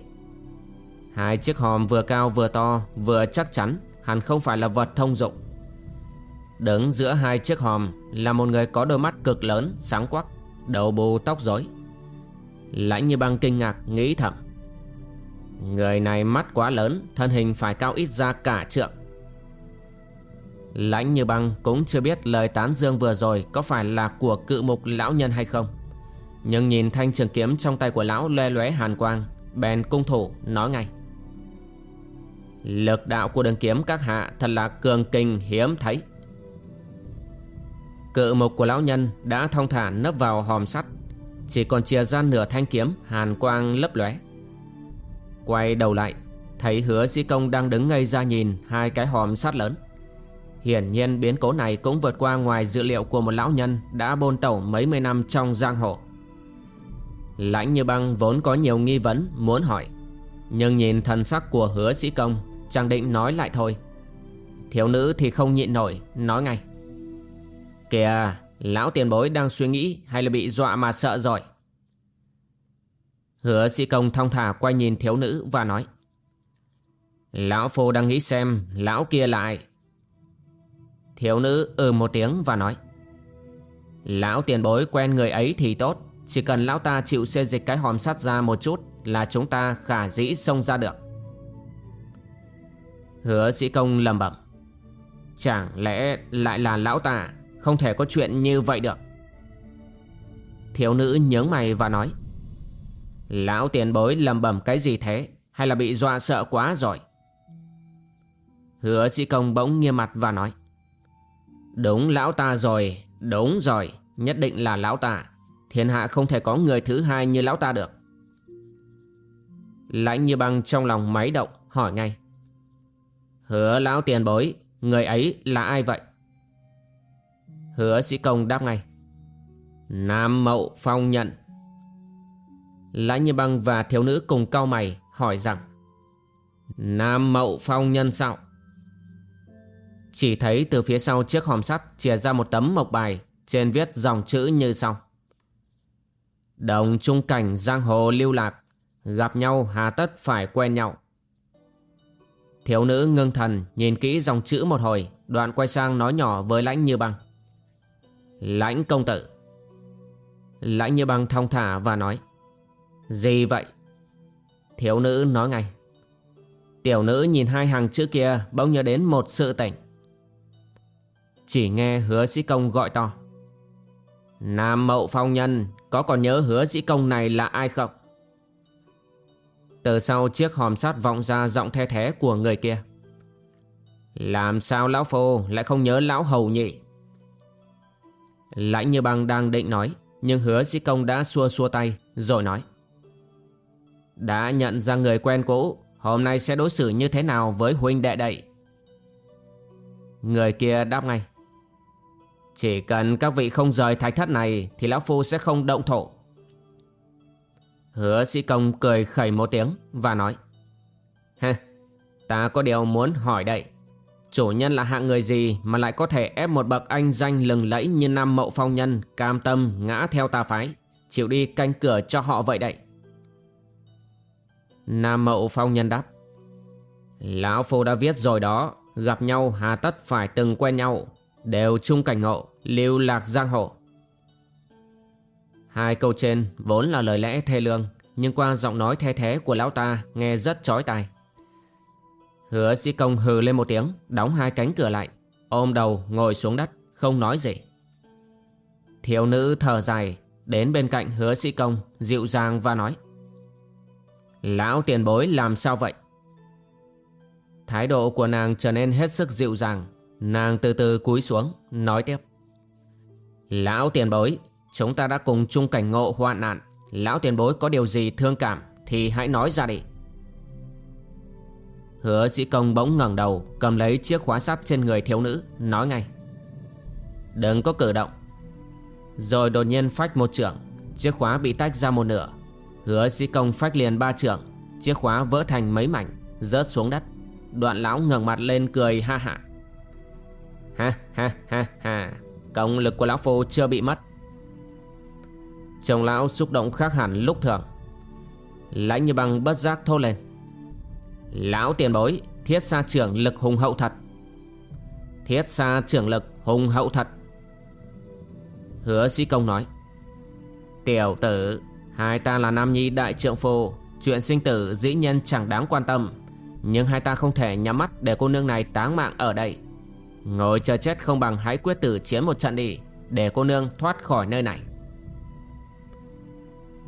Hai chiếc hòm vừa cao vừa to, vừa chắc chắn, hẳn không phải là vật thông dụng. Đứng giữa hai chiếc hòm là một người có đôi mắt cực lớn, sáng quắc, đầu bù tóc rối. Lãnh như băng kinh ngạc nghĩ thầm. Người này mắt quá lớn, thân hình phải cao ít ra cả trượng. Lãnh như băng cũng chưa biết lời tán dương vừa rồi có phải là của cự mục lão nhân hay không. Nhưng nhìn thanh trường kiếm trong tay của lão lê lóe hàn quang, bèn cung thủ nói ngay. Lực đạo của đường kiếm các hạ thật là cường kinh hiếm thấy. Cự mục của lão nhân đã thong thả nấp vào hòm sắt Chỉ còn chia ra nửa thanh kiếm hàn quang lấp lóe Quay đầu lại Thấy hứa sĩ công đang đứng ngây ra nhìn hai cái hòm sắt lớn Hiển nhiên biến cố này cũng vượt qua ngoài dự liệu của một lão nhân đã bôn tẩu mấy mươi năm trong giang hồ. Lãnh như băng vốn có nhiều nghi vấn muốn hỏi. Nhưng nhìn thần sắc của hứa sĩ công, chẳng định nói lại thôi. Thiếu nữ thì không nhịn nổi, nói ngay. Kìa, lão tiền bối đang suy nghĩ hay là bị dọa mà sợ rồi. Hứa sĩ công thong thả quay nhìn thiếu nữ và nói. Lão phu đang nghĩ xem lão kia lại. Thiếu nữ ừ một tiếng và nói. Lão tiền bối quen người ấy thì tốt. Chỉ cần lão ta chịu xê dịch cái hòm sắt ra một chút là chúng ta khả dĩ xông ra được. Hứa sĩ công lầm bẩm. Chẳng lẽ lại là lão ta không thể có chuyện như vậy được Thiếu nữ nhớ mày và nói, Lão tiền bối lầm bẩm cái gì thế Hay là bị dọa sợ quá rồi Hứa sĩ công bỗng nghiêm mặt và nói Đúng lão ta rồi, Đúng rồi, Nhất định là lão ta. Thiên hạ không thể có người thứ hai như lão ta được. Lãnh như băng trong lòng máy động, Hỏi ngay. Hứa lão tiền bối, Người ấy là ai vậy? Hứa sĩ công đáp ngay. Nam mậu phong nhận. Lãnh như băng và thiếu nữ cùng cau mày, hỏi rằng, Nam mậu phong nhân sao? Chỉ thấy từ phía sau chiếc hòm sắt chìa ra một tấm mộc bài, Trên viết dòng chữ như sau. Đồng trung cảnh giang hồ lưu lạc, Gặp nhau hà tất phải quen nhau. Thiếu nữ ngưng thần, nhìn kỹ dòng chữ một hồi, Đoạn quay sang nói nhỏ với lãnh như băng. Lãnh công tử. Lãnh như băng thong thả và nói, Gì vậy? Thiếu nữ nói ngay, Tiểu nữ nhìn hai hàng chữ kia Bỗng nhớ đến một sự tỉnh chỉ nghe hứa sĩ công gọi to. Nam mậu phong nhân, Có còn nhớ hứa sĩ công này là ai không? Từ sau chiếc hòm sắt vọng ra giọng the thế của người kia. Làm sao lão phô lại không nhớ lão hầu nhỉ? Lãnh như băng đang định nói, Nhưng hứa sĩ công đã xua xua tay, Rồi nói. Đã nhận ra người quen cũ, Hôm nay sẽ đối xử như thế nào với huynh đệ đậy Người kia đáp ngay. Chỉ cần các vị không rời thạch thất này Thì Lão Phu sẽ không động thổ. Hứa sĩ công cười khẩy một tiếng Và nói Hê, ta có điều muốn hỏi đây. Chủ nhân là hạng người gì mà lại có thể ép một bậc anh danh lừng lẫy như Nam Mậu Phong Nhân cam tâm ngã theo ta phái, chịu đi canh cửa cho họ vậy đấy. Nam Mậu Phong Nhân đáp Lão Phu đã viết rồi đó Gặp nhau hà tất phải từng quen nhau. Đều chung cảnh ngộ, Lưu lạc giang hồ. Hai câu trên vốn là lời lẽ thê lương, Nhưng qua giọng nói the thế của lão ta Nghe rất chói tai. Hứa sĩ công hừ lên một tiếng, Đóng hai cánh cửa lại, Ôm đầu ngồi xuống đất, Không nói gì. Thiếu nữ thở dài, Đến bên cạnh hứa sĩ công, Dịu dàng và nói, Lão tiền bối làm sao vậy? Thái độ của nàng trở nên hết sức dịu dàng Nàng từ từ cúi xuống, Nói tiếp. Lão tiền bối, Chúng ta đã cùng chung cảnh ngộ hoạn nạn. Lão tiền bối có điều gì thương cảm Thì hãy nói ra đi. Hứa sĩ công bỗng ngẩng đầu, Cầm lấy chiếc khóa sắt trên người thiếu nữ, Nói ngay. Đừng có cử động. Rồi đột nhiên phách một trưởng Chiếc khóa bị tách ra một nửa. Hứa sĩ công phách liền ba trưởng Chiếc khóa vỡ thành mấy mảnh, Rớt xuống đất. Đoạn lão ngẩng mặt lên cười ha ha Ha ha ha ha. Công lực của lão phu chưa bị mất. Chồng lão xúc động khác hẳn lúc thường. Lãnh như băng bất giác thô lên. Lão tiền bối, Thiết xa trưởng lực hùng hậu thật. Thiết xa trưởng lực hùng hậu thật. Hứa sĩ công nói. Tiểu tử, Hai ta là nam nhi đại trượng phu, Chuyện sinh tử dĩ nhân chẳng đáng quan tâm. Nhưng hai ta không thể nhắm mắt Để cô nương này táng mạng ở đây. Ngồi chờ chết không bằng hãy quyết tử chiến một trận đi, Để cô nương thoát khỏi nơi này.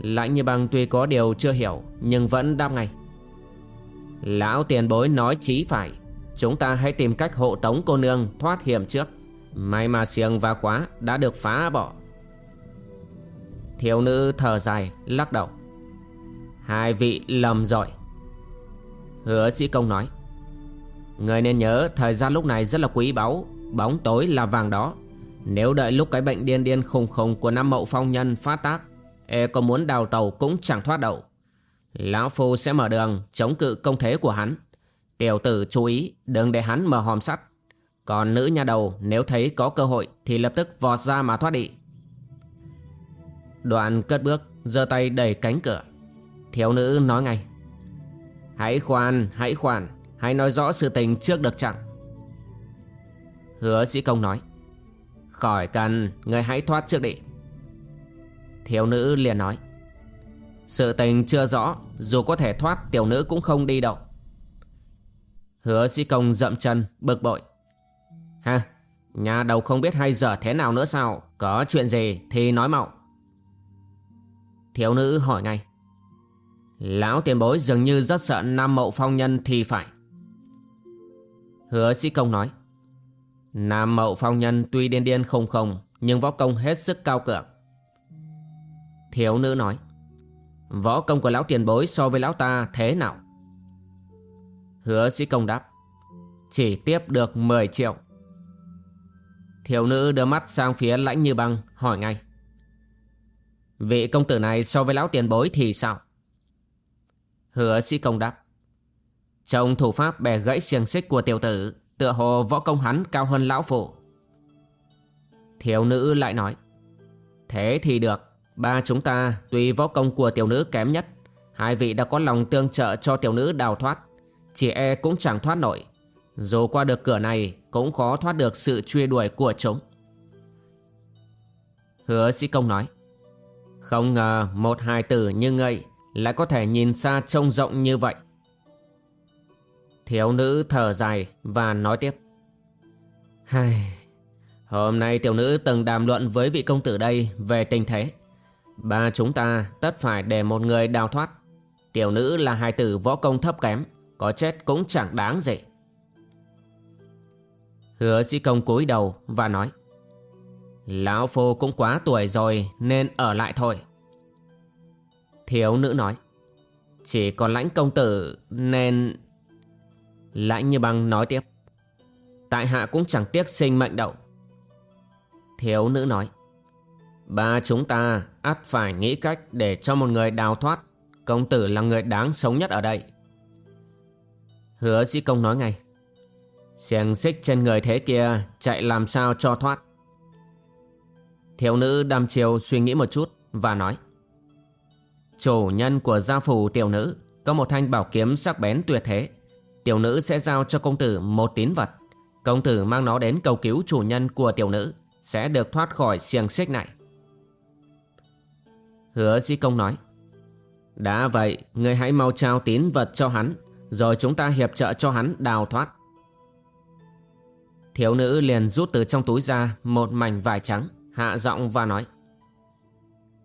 Lãnh như băng tuy có điều chưa hiểu, Nhưng vẫn đáp ngay. Lão tiền bối nói chí phải, Chúng ta hãy tìm cách hộ tống cô nương thoát hiểm trước. May mà xiềng và khóa đã được phá bỏ. Thiếu nữ thở dài, lắc đầu. Hai vị lầm rồi. Hứa sĩ công nói. Người nên nhớ thời gian lúc này rất là quý báu. Bóng tối là vàng đó Nếu đợi lúc cái bệnh điên điên khùng khùng của năm mậu phong nhân phát tác E có muốn đào tàu cũng chẳng thoát đậu Lão Phu sẽ mở đường chống cự công thế của hắn. Tiểu tử chú ý đừng để hắn mở hòm sắt. Còn nữ nhà đầu nếu thấy có cơ hội Thì lập tức vọt ra mà thoát đi. Đoạn cất bước giơ tay đẩy cánh cửa. Thiếu nữ nói ngay. Hãy khoan, hãy khoan. Hãy nói rõ sự tình trước được chẳng Hứa sĩ công nói. Khỏi cần, người hãy thoát trước đi. Thiếu nữ liền nói. Sự tình chưa rõ Dù có thể thoát tiểu nữ cũng không đi đâu. Hứa sĩ công dậm chân bực bội. Ha Nhà đầu không biết hay giờ thế nào nữa sao? Có chuyện gì thì nói mau. Thiếu nữ hỏi ngay. Lão tiền bối dường như rất sợ Nam Mậu Phong Nhân thì phải. Hứa sĩ công nói. Nam Mậu Phong Nhân tuy điên điên không không, Nhưng võ công hết sức cao cường. Thiếu nữ nói, Võ công của lão tiền bối so với lão ta thế nào? Hứa sĩ công đáp, Chỉ tiếp được 10 triệu. Thiếu nữ đưa mắt sang phía lãnh như băng, hỏi ngay, Vị công tử này so với lão tiền bối thì sao? Hứa sĩ công đáp trông thủ pháp bè gãy xiềng xích của tiểu tử, Tựa hồ võ công hắn cao hơn lão phụ. Thiếu nữ lại nói, Thế thì được, Ba chúng ta tuy võ công của tiểu nữ kém nhất, Hai vị đã có lòng tương trợ cho tiểu nữ đào thoát, Chỉ e cũng chẳng thoát nổi. Dù qua được cửa này, Cũng khó thoát được sự truy đuổi của chúng. Hứa sĩ công nói, Không ngờ một hài tử như ngươi Lại có thể nhìn xa trông rộng như vậy. Thiếu nữ thở dài và nói tiếp. Hai, Hôm nay tiểu nữ từng đàm luận với vị công tử đây về tình thế. Ba chúng ta tất phải để một người đào thoát. Tiểu nữ là hài tử võ công thấp kém Có chết cũng chẳng đáng gì. Hứa sĩ công cúi đầu và nói Lão phu cũng quá tuổi rồi nên ở lại thôi. Thiếu nữ nói Chỉ còn lãnh công tử nên Lãnh như băng nói tiếp. Tại hạ cũng chẳng tiếc sinh mệnh đậu Thiếu nữ nói. Ba chúng ta ắt phải nghĩ cách để cho một người đào thoát. Công tử là người đáng sống nhất ở đây. Hứa sĩ công nói ngay. Xiềng xích trên người thế kia chạy làm sao cho thoát? Thiếu nữ đam chiều suy nghĩ một chút và nói. Chủ nhân của gia phủ tiểu nữ, có một thanh bảo kiếm sắc bén tuyệt thế. Tiểu nữ sẽ giao cho công tử một tín vật. Công tử mang nó đến cầu cứu chủ nhân của tiểu nữ, sẽ được thoát khỏi xiềng xích này. Hứa Di công nói. Đã vậy, người hãy mau trao tín vật cho hắn, rồi chúng ta hiệp trợ cho hắn đào thoát. Thiếu nữ liền rút từ trong túi ra một mảnh vải trắng, hạ giọng và nói.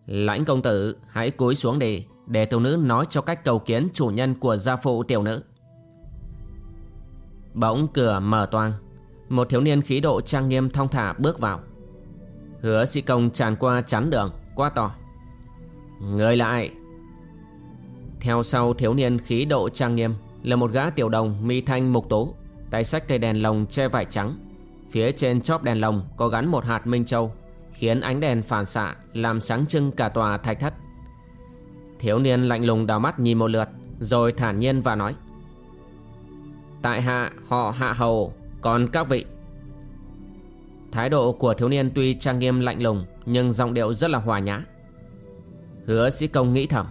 Lãnh công tử, hãy cúi xuống đi, để tiểu nữ nói cho cách cầu kiến chủ nhân của gia phụ tiểu nữ. Bỗng cửa mở toang, một thiếu niên khí độ trang nghiêm thong thả bước vào. Hứa sĩ công tràn qua chắn đường, quá to. Người lại! Theo sau thiếu niên khí độ trang nghiêm là một gã tiểu đồng mi thanh mục tố, tay sách cây đèn lồng che vải trắng. Phía trên chóp đèn lồng có gắn một hạt minh châu, khiến ánh đèn phản xạ làm sáng trưng cả tòa thạch thất. Thiếu niên lạnh lùng đào mắt nhìn một lượt, rồi thản nhiên và nói. Tại hạ họ hạ hầu, còn các vị. Thái độ của thiếu niên tuy trang nghiêm lạnh lùng, nhưng giọng điệu rất là hòa nhã. Hứa sĩ công nghĩ thầm.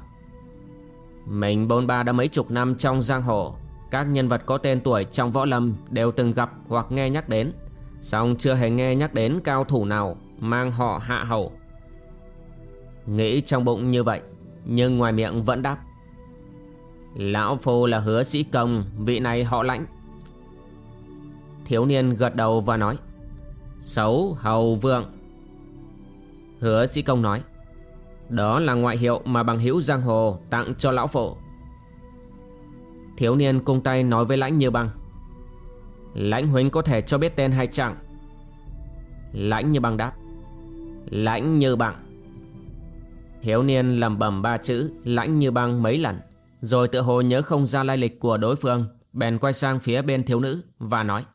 Mình bôn ba đã mấy chục năm trong giang hồ Các nhân vật có tên tuổi trong võ lâm Đều từng gặp hoặc nghe nhắc đến song chưa hề nghe nhắc đến cao thủ nào Mang họ hạ hầu Nghĩ trong bụng như vậy Nhưng ngoài miệng vẫn đáp Lão Phu là hứa sĩ công, Vị này họ lãnh. Thiếu niên gật đầu và nói, Xấu hầu vượng. Hứa sĩ công nói, đó là ngoại hiệu mà bằng hữu giang hồ tặng cho lão phổ Thiếu niên cung tay nói với lãnh như băng, Lãnh huynh có thể cho biết tên hay chẳng? Lãnh như băng đáp, Lãnh như băng. Thiếu niên lầm bầm ba chữ Lãnh như băng mấy lần. Rồi tự hồ nhớ không ra lai lịch của đối phương, Bèn quay sang phía bên thiếu nữ Và nói.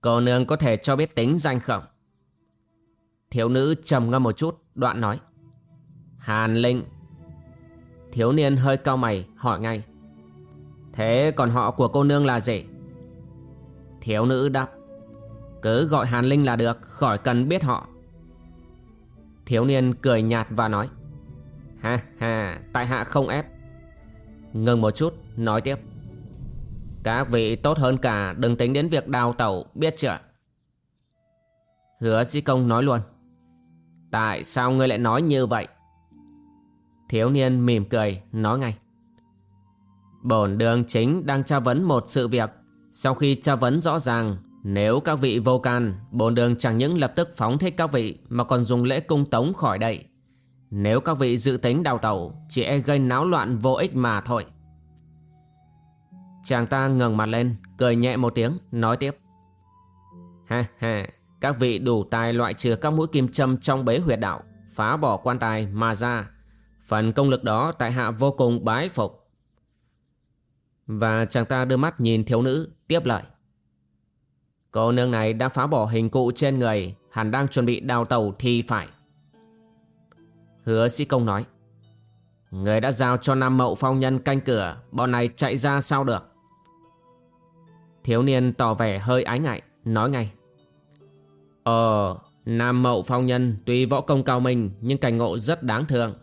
Cô nương có thể cho biết tính danh không? Thiếu nữ trầm ngâm một chút, Đoạn nói. Hàn Linh. Thiếu niên hơi cau mày, hỏi ngay. Thế còn họ của cô nương là gì? Thiếu nữ đáp. Cứ gọi Hàn Linh là được, Khỏi cần biết họ. Thiếu niên cười nhạt và nói. Ha ha Tại hạ không ép Ngừng một chút nói tiếp Các vị tốt hơn cả Đừng tính đến việc đào tẩu biết chưa Hứa sĩ công nói luôn Tại sao ngươi lại nói như vậy? Thiếu niên mỉm cười, nói ngay. Bổn đường chính đang tra vấn một sự việc. Sau khi tra vấn rõ ràng, nếu các vị vô can, bổn đường chẳng những lập tức phóng thích các vị mà còn dùng lễ cung tống khỏi đây. Nếu các vị dự tính đào tẩu, chỉ e gây náo loạn vô ích mà thôi. Chàng ta ngẩng mặt lên, cười nhẹ một tiếng, nói tiếp. Ha ha, các vị đủ tài loại trừ các mũi kim châm trong bế huyệt đạo, phá bỏ quan tài mà ra. Phần công lực đó tại hạ vô cùng bái phục. Và chàng ta đưa mắt nhìn thiếu nữ, tiếp lời. Cô nương này đã phá bỏ hình cụ trên người, hẳn đang chuẩn bị đào tàu thì phải. Hứa sĩ công nói. Người đã giao cho Nam Mậu Phong Nhân canh cửa, bọn này chạy ra sao được? Thiếu niên tỏ vẻ hơi ái ngại, nói ngay. Ờ, Nam Mậu Phong Nhân tuy võ công cao minh nhưng cảnh ngộ rất đáng thương.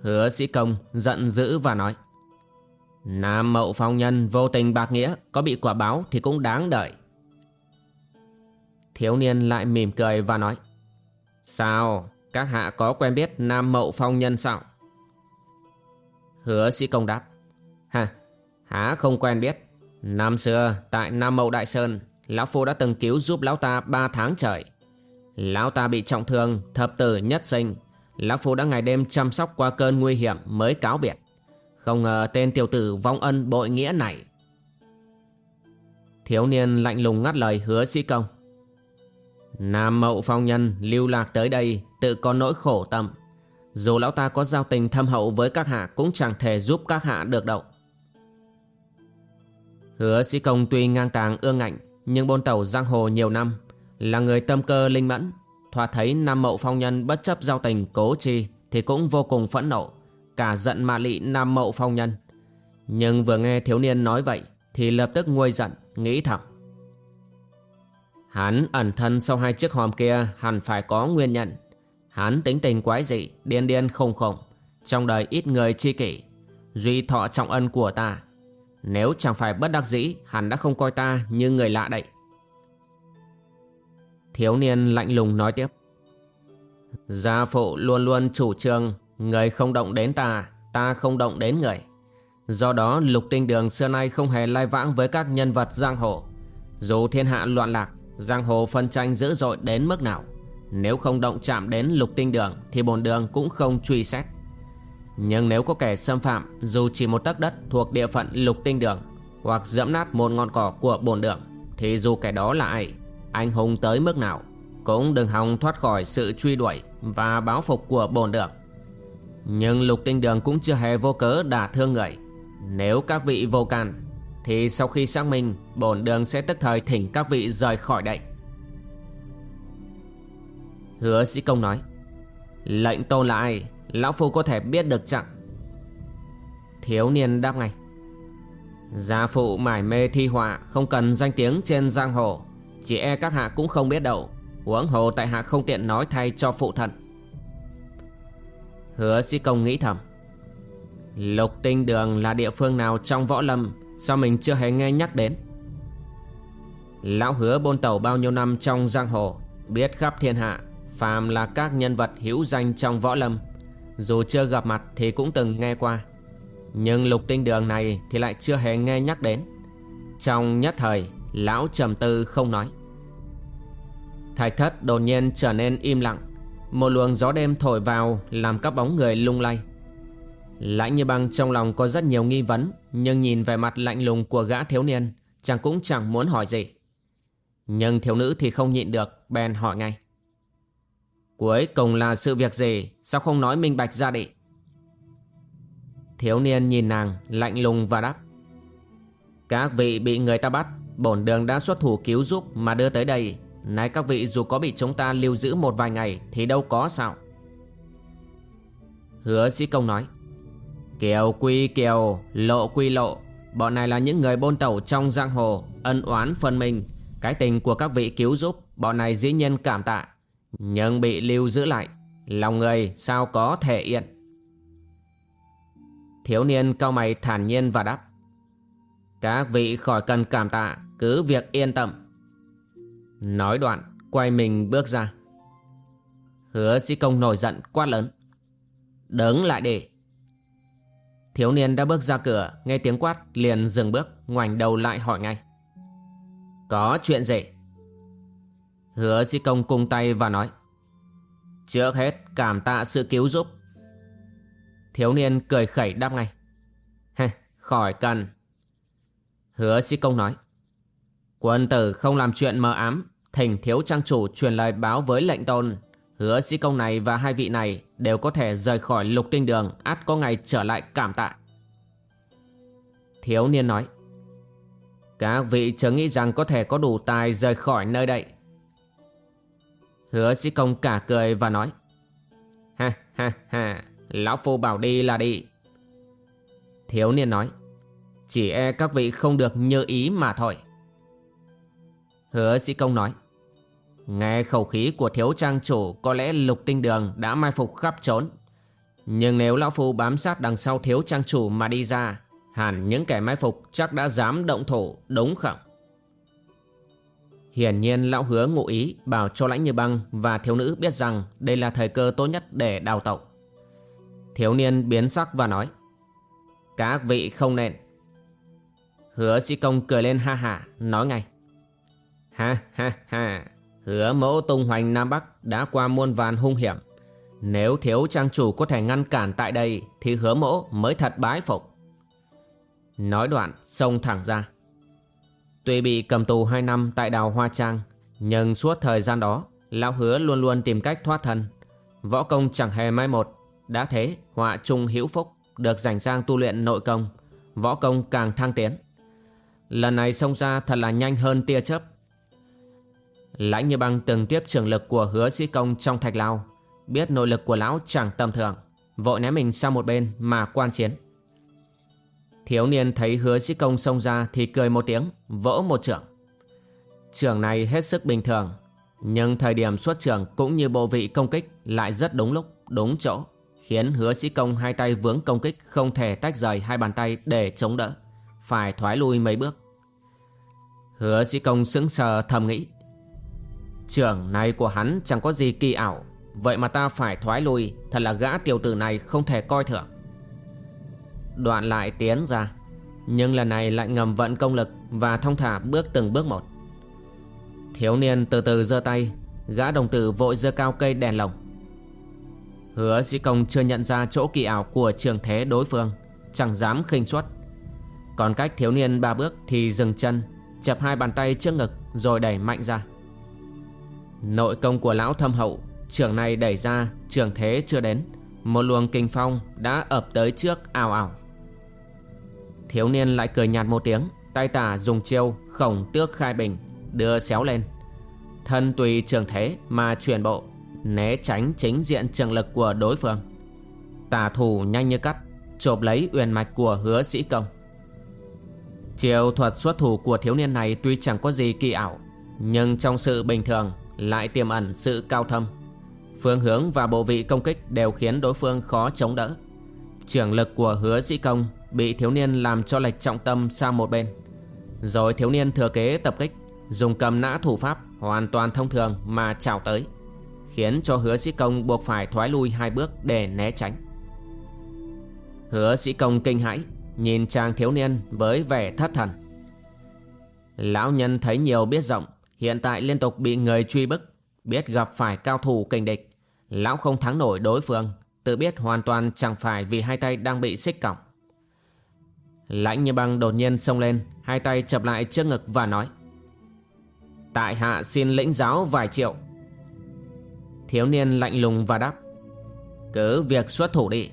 Hứa sĩ công giận dữ và nói. Nam Mậu Phong Nhân vô tình bạc nghĩa có bị quả báo thì cũng đáng đợi. Thiếu niên lại mỉm cười và nói. Sao, các hạ có quen biết Nam Mậu Phong Nhân sao? Hứa sĩ công đáp. Hả, há không quen biết. Năm xưa tại Nam Mậu Đại Sơn Lão Phu đã từng cứu giúp lão ta 3 tháng trời Lão ta bị trọng thương Thập tử nhất sinh Lão Phu đã ngày đêm chăm sóc qua cơn nguy hiểm Mới cáo biệt Không ngờ tên tiểu tử vong ân bội nghĩa này Thiếu niên lạnh lùng ngắt lời hứa sĩ công Nam mậu phong nhân lưu lạc tới đây, Tự có nỗi khổ tâm. Dù lão ta có giao tình thâm hậu với các hạ Cũng chẳng thể giúp các hạ được đâu. Hứa sĩ công tuy ngang tàng ương ngạnh, nhưng bôn tàu giang hồ nhiều năm, Là người tâm cơ linh mẫn Thoạt thấy Nam Mậu Phong Nhân bất chấp giao tình cố chi Thì cũng vô cùng phẫn nộ, Cả giận mạ lị Nam Mậu Phong Nhân. Nhưng vừa nghe thiếu niên nói vậy Thì lập tức nguôi giận, Nghĩ thầm. Hắn ẩn thân sau hai chiếc hòm kia, Hẳn phải có nguyên nhân. Hắn tính tình quái dị, Điên điên không khổng Trong đời ít người chi kỷ, Duy thọ trọng ân của ta. Nếu chẳng phải bất đắc dĩ, Hắn đã không coi ta như người lạ đậy Thiếu niên lạnh lùng nói tiếp. Gia phụ luôn luôn chủ trương, Người không động đến ta Ta không động đến người. Do đó, lục tinh đường xưa nay không hề lai vãng với các nhân vật giang hồ. Dù thiên hạ loạn lạc Giang hồ phân tranh dữ dội đến mức nào? Nếu không động chạm đến lục tinh đường, Thì bồn đường cũng không truy xét. Nhưng nếu có kẻ xâm phạm, Dù chỉ một tấc đất thuộc địa phận lục tinh đường, Hoặc dẫm nát một ngọn cỏ của bồn đường, Thì dù kẻ đó là ai, Anh hùng tới mức nào, Cũng đừng hòng thoát khỏi sự truy đuổi Và báo phục của bồn đường. Nhưng lục tinh đường cũng chưa hề vô cớ đả thương người. Nếu các vị vô can thì sau khi xác minh, Bổn đường sẽ tức thời thỉnh các vị rời khỏi đây. Hứa sĩ công nói, Lệnh tôn là ai? Lão Phu có thể biết được chẳng Thiếu niên đáp ngay, Gia phụ mải mê thi họa, Không cần danh tiếng trên giang hồ. Chỉ e các hạ cũng không biết đâu. Huống hồ tại hạ không tiện nói thay cho phụ thần Hứa sĩ công nghĩ thầm, Lục tinh đường là địa phương nào trong võ lâm? Sao mình chưa hề nghe nhắc đến? Lão hứa bôn tàu bao nhiêu năm trong giang hồ, Biết khắp thiên hạ, Phàm là các nhân vật hữu danh trong võ lâm. Dù chưa gặp mặt thì cũng từng nghe qua. Nhưng lục tinh đường này thì lại chưa hề nghe nhắc đến. Trong nhất thời, Lão trầm tư không nói. Thạch thất đột nhiên trở nên im lặng. Một luồng gió đêm thổi vào, Làm các bóng người lung lay. Lãnh như băng trong lòng có rất nhiều nghi vấn, Nhưng nhìn về mặt lạnh lùng của gã thiếu niên, Chàng cũng chẳng muốn hỏi gì. Nhưng thiếu nữ thì không nhịn được, Bèn hỏi ngay. Cuối cùng là sự việc gì? Sao không nói minh bạch ra đi? Thiếu niên nhìn nàng, Lạnh lùng và đáp. Các vị bị người ta bắt, Bổn đường đã xuất thủ cứu giúp mà đưa tới đây. Nay các vị dù có bị chúng ta lưu giữ một vài ngày Thì đâu có sao. Hứa sĩ công nói. Kiều quy kiều, lộ quy lộ. Bọn này là những người bôn tẩu trong giang hồ Ân oán phân minh. Cái tình của các vị cứu giúp Bọn này dĩ nhiên cảm tạ. Nhưng bị lưu giữ lại Lòng người sao có thể yên? Thiếu niên cao mày thản nhiên và đáp. Các vị khỏi cần cảm tạ Cứ việc yên tâm. Nói đoạn Quay mình bước ra. Hứa sĩ công nổi giận quát lớn. Đứng lại đi. Thiếu niên đã bước ra cửa Nghe tiếng quát liền dừng bước Ngoảnh đầu lại hỏi ngay. Có chuyện gì? Hứa sĩ công cung tay và nói. Trước hết cảm tạ sự cứu giúp. Thiếu niên cười khẩy đáp ngay. Heh, khỏi cần. Hứa sĩ công nói. Quân tử không làm chuyện mờ ám Thỉnh thiếu trang chủ truyền lời báo với lệnh tôn. Hứa sĩ công này và hai vị này đều có thể rời khỏi lục tinh đường át có ngày trở lại cảm tạ. Thiếu niên nói Các vị chớ nghĩ rằng có thể có đủ tài rời khỏi nơi đây. Hứa sĩ công cả cười và nói Ha ha ha, lão phu bảo đi là đi. Thiếu niên nói Chỉ e các vị không được như ý mà thôi. Hứa sĩ công nói Nghe khẩu khí của thiếu trang chủ có lẽ lục tinh đường đã mai phục khắp trốn. Nhưng nếu lão phu bám sát đằng sau thiếu trang chủ mà đi ra, hẳn những kẻ mai phục chắc đã dám động thổ đúng không? Hiển nhiên lão hứa ngụ ý bảo cho lãnh như băng và thiếu nữ biết rằng đây là thời cơ tốt nhất để đào tẩu. Thiếu niên biến sắc và nói Các vị không nên. Hứa sĩ công cười lên ha hả nói ngay Ha ha ha Hứa mẫu tung hoành Nam Bắc đã qua muôn vàn hung hiểm. Nếu thiếu trang chủ có thể ngăn cản tại đây thì hứa mẫu mới thật bái phục. Nói đoạn xông thẳng ra. Tuy bị cầm tù 2 năm tại đào Hoa Trang, nhưng suốt thời gian đó, lão hứa luôn luôn tìm cách thoát thân. Võ công chẳng hề mai một, đã thế họa trung hữu phúc được dành sang tu luyện nội công, võ công càng thăng tiến. Lần này xông ra thật là nhanh hơn tia chớp Lãnh như băng từng tiếp trường lực của hứa sĩ công trong thạch lao. Biết nội lực của lão chẳng tầm thường. Vội ném mình sang một bên mà quan chiến. Thiếu niên thấy hứa sĩ công xông ra thì cười một tiếng Vỗ một trưởng Trưởng này hết sức bình thường Nhưng thời điểm xuất trưởng cũng như bộ vị công kích Lại rất đúng lúc, đúng chỗ Khiến hứa sĩ công hai tay vướng công kích Không thể tách rời hai bàn tay để chống đỡ Phải thoái lui mấy bước. Hứa sĩ công sững sờ thầm nghĩ Trưởng này của hắn chẳng có gì kỳ ảo. Vậy mà ta phải thoái lui, Thật là gã tiểu tử này không thể coi thường. Đoạn lại tiến ra, Nhưng lần này lại ngầm vận công lực Và thông thả bước từng bước một. Thiếu niên từ từ giơ tay, Gã đồng tử vội giơ cao cây đèn lồng. Hứa sĩ công chưa nhận ra chỗ kỳ ảo của trường thế đối phương, Chẳng dám khinh suất. Còn cách thiếu niên ba bước thì dừng chân, Chập hai bàn tay trước ngực Rồi đẩy mạnh ra. Nội công của lão thâm hậu Trường này đẩy ra Trường thế chưa đến. Một luồng kinh phong đã ập tới trước ào ảo. Thiếu niên lại cười nhạt một tiếng, Tay tả dùng chiêu khổng tước khai bình, Đưa xéo lên. Thân tùy trường thế mà chuyển bộ, Né tránh chính diện trường lực của đối phương. Tả thủ nhanh như cắt, Chộp lấy uyển mạch của hứa sĩ công. Chiêu thuật xuất thủ của thiếu niên này tuy chẳng có gì kỳ ảo, Nhưng trong sự bình thường lại tiềm ẩn sự cao thâm. Phương hướng và bộ vị công kích đều khiến đối phương khó chống đỡ. Trường lực của hứa sĩ công bị thiếu niên làm cho lệch trọng tâm sang một bên. Rồi thiếu niên thừa kế tập kích, Dùng cầm nã thủ pháp hoàn toàn thông thường mà chào tới, Khiến cho hứa sĩ công buộc phải thoái lui hai bước để né tránh. Hứa sĩ công kinh hãi, Nhìn chàng thiếu niên với vẻ thất thần. Lão nhân thấy nhiều biết rộng Hiện tại liên tục bị người truy bức Biết gặp phải cao thủ kình địch. Lão không thắng nổi đối phương Tự biết hoàn toàn chẳng phải vì hai tay đang bị xích cỏng Lãnh như băng đột nhiên xông lên Hai tay chập lại trước ngực và nói Tại hạ xin lĩnh giáo vài triệu. Thiếu niên lạnh lùng và đáp Cứ việc xuất thủ đi.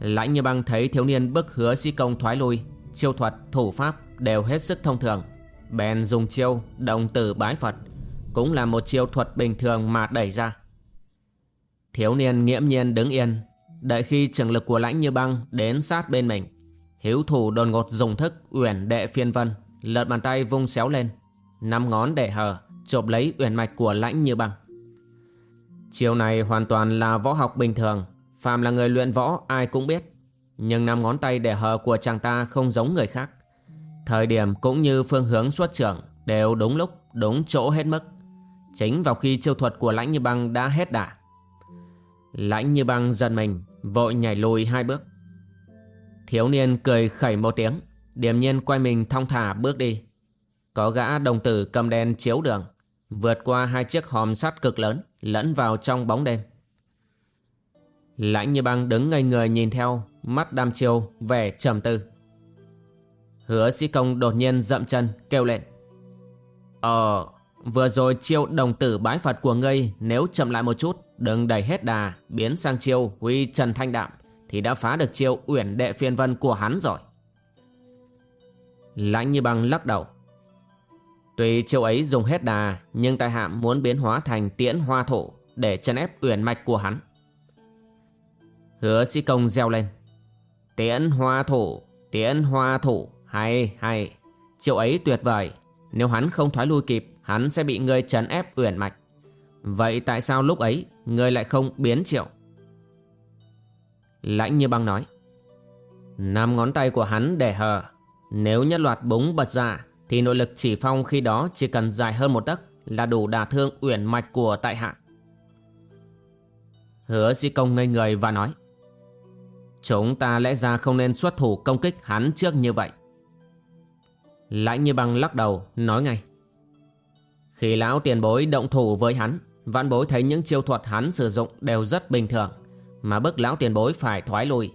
Lãnh như băng thấy thiếu niên bức hứa sĩ công thoái lui Chiêu thuật, thủ pháp đều hết sức thông thường. Bèn dùng chiêu đồng tử bái Phật, Cũng là một chiêu thuật bình thường mà đẩy ra. Thiếu niên nghiễm nhiên đứng yên, Đợi khi trường lực của lãnh như băng đến sát bên mình Hiếu thủ đồn ngột dùng thức uyển đệ phiên vân Lợt bàn tay vung xéo lên, Năm ngón để hờ Chộp lấy uyển mạch của lãnh như băng. Chiêu này hoàn toàn là võ học bình thường, Phàm là người luyện võ ai cũng biết, Nhưng năm ngón tay để hờ của chàng ta không giống người khác. Thời điểm cũng như phương hướng xuất trưởng Đều đúng lúc, đúng chỗ hết mức. Chính vào khi chiêu thuật của lãnh như băng đã hết đà Lãnh như băng giật mình Vội nhảy lùi hai bước. Thiếu niên cười khẩy một tiếng Điềm nhiên quay mình thong thả bước đi. Có gã đồng tử cầm đèn chiếu đường Vượt qua hai chiếc hòm sắt cực lớn Lẫn vào trong bóng đêm. Lãnh như băng đứng ngây người nhìn theo Mắt đam chiêu vẻ trầm tư. Hứa sĩ công đột nhiên dậm chân kêu lên. Ờ Vừa rồi chiêu đồng tử bái Phật của ngươi Nếu chậm lại một chút Đừng đẩy hết đà Biến sang chiêu huy trần thanh đạm Thì đã phá được chiêu uyển đệ phiên vân của hắn rồi. Lãnh như băng lắc đầu. Tuy chiêu ấy dùng hết đà Nhưng tại hạ muốn biến hóa thành tiễn hoa thổ Để chân ép uyển mạch của hắn. Hứa sĩ công reo lên. Tiễn hoa thổ, Tiễn hoa thổ. Hay hay. Chiều ấy tuyệt vời. Nếu hắn không thoái lui kịp, Hắn sẽ bị ngươi trấn ép uyển mạch. Vậy tại sao lúc ấy Ngươi lại không biến triệu Lãnh như băng nói, Năm ngón tay của hắn để hờ. Nếu nhất loạt búng bật ra, Thì nội lực chỉ phong khi đó Chỉ cần dài hơn một tấc Là đủ đả thương uyển mạch của tại hạ. Hứa di công ngây người và nói, Chúng ta lẽ ra không nên xuất thủ công kích hắn trước như vậy. Lãnh như băng lắc đầu, nói ngay. Khi lão tiền bối động thủ với hắn Vãn bối thấy những chiêu thuật hắn sử dụng đều rất bình thường, Mà bức lão tiền bối phải thoái lui.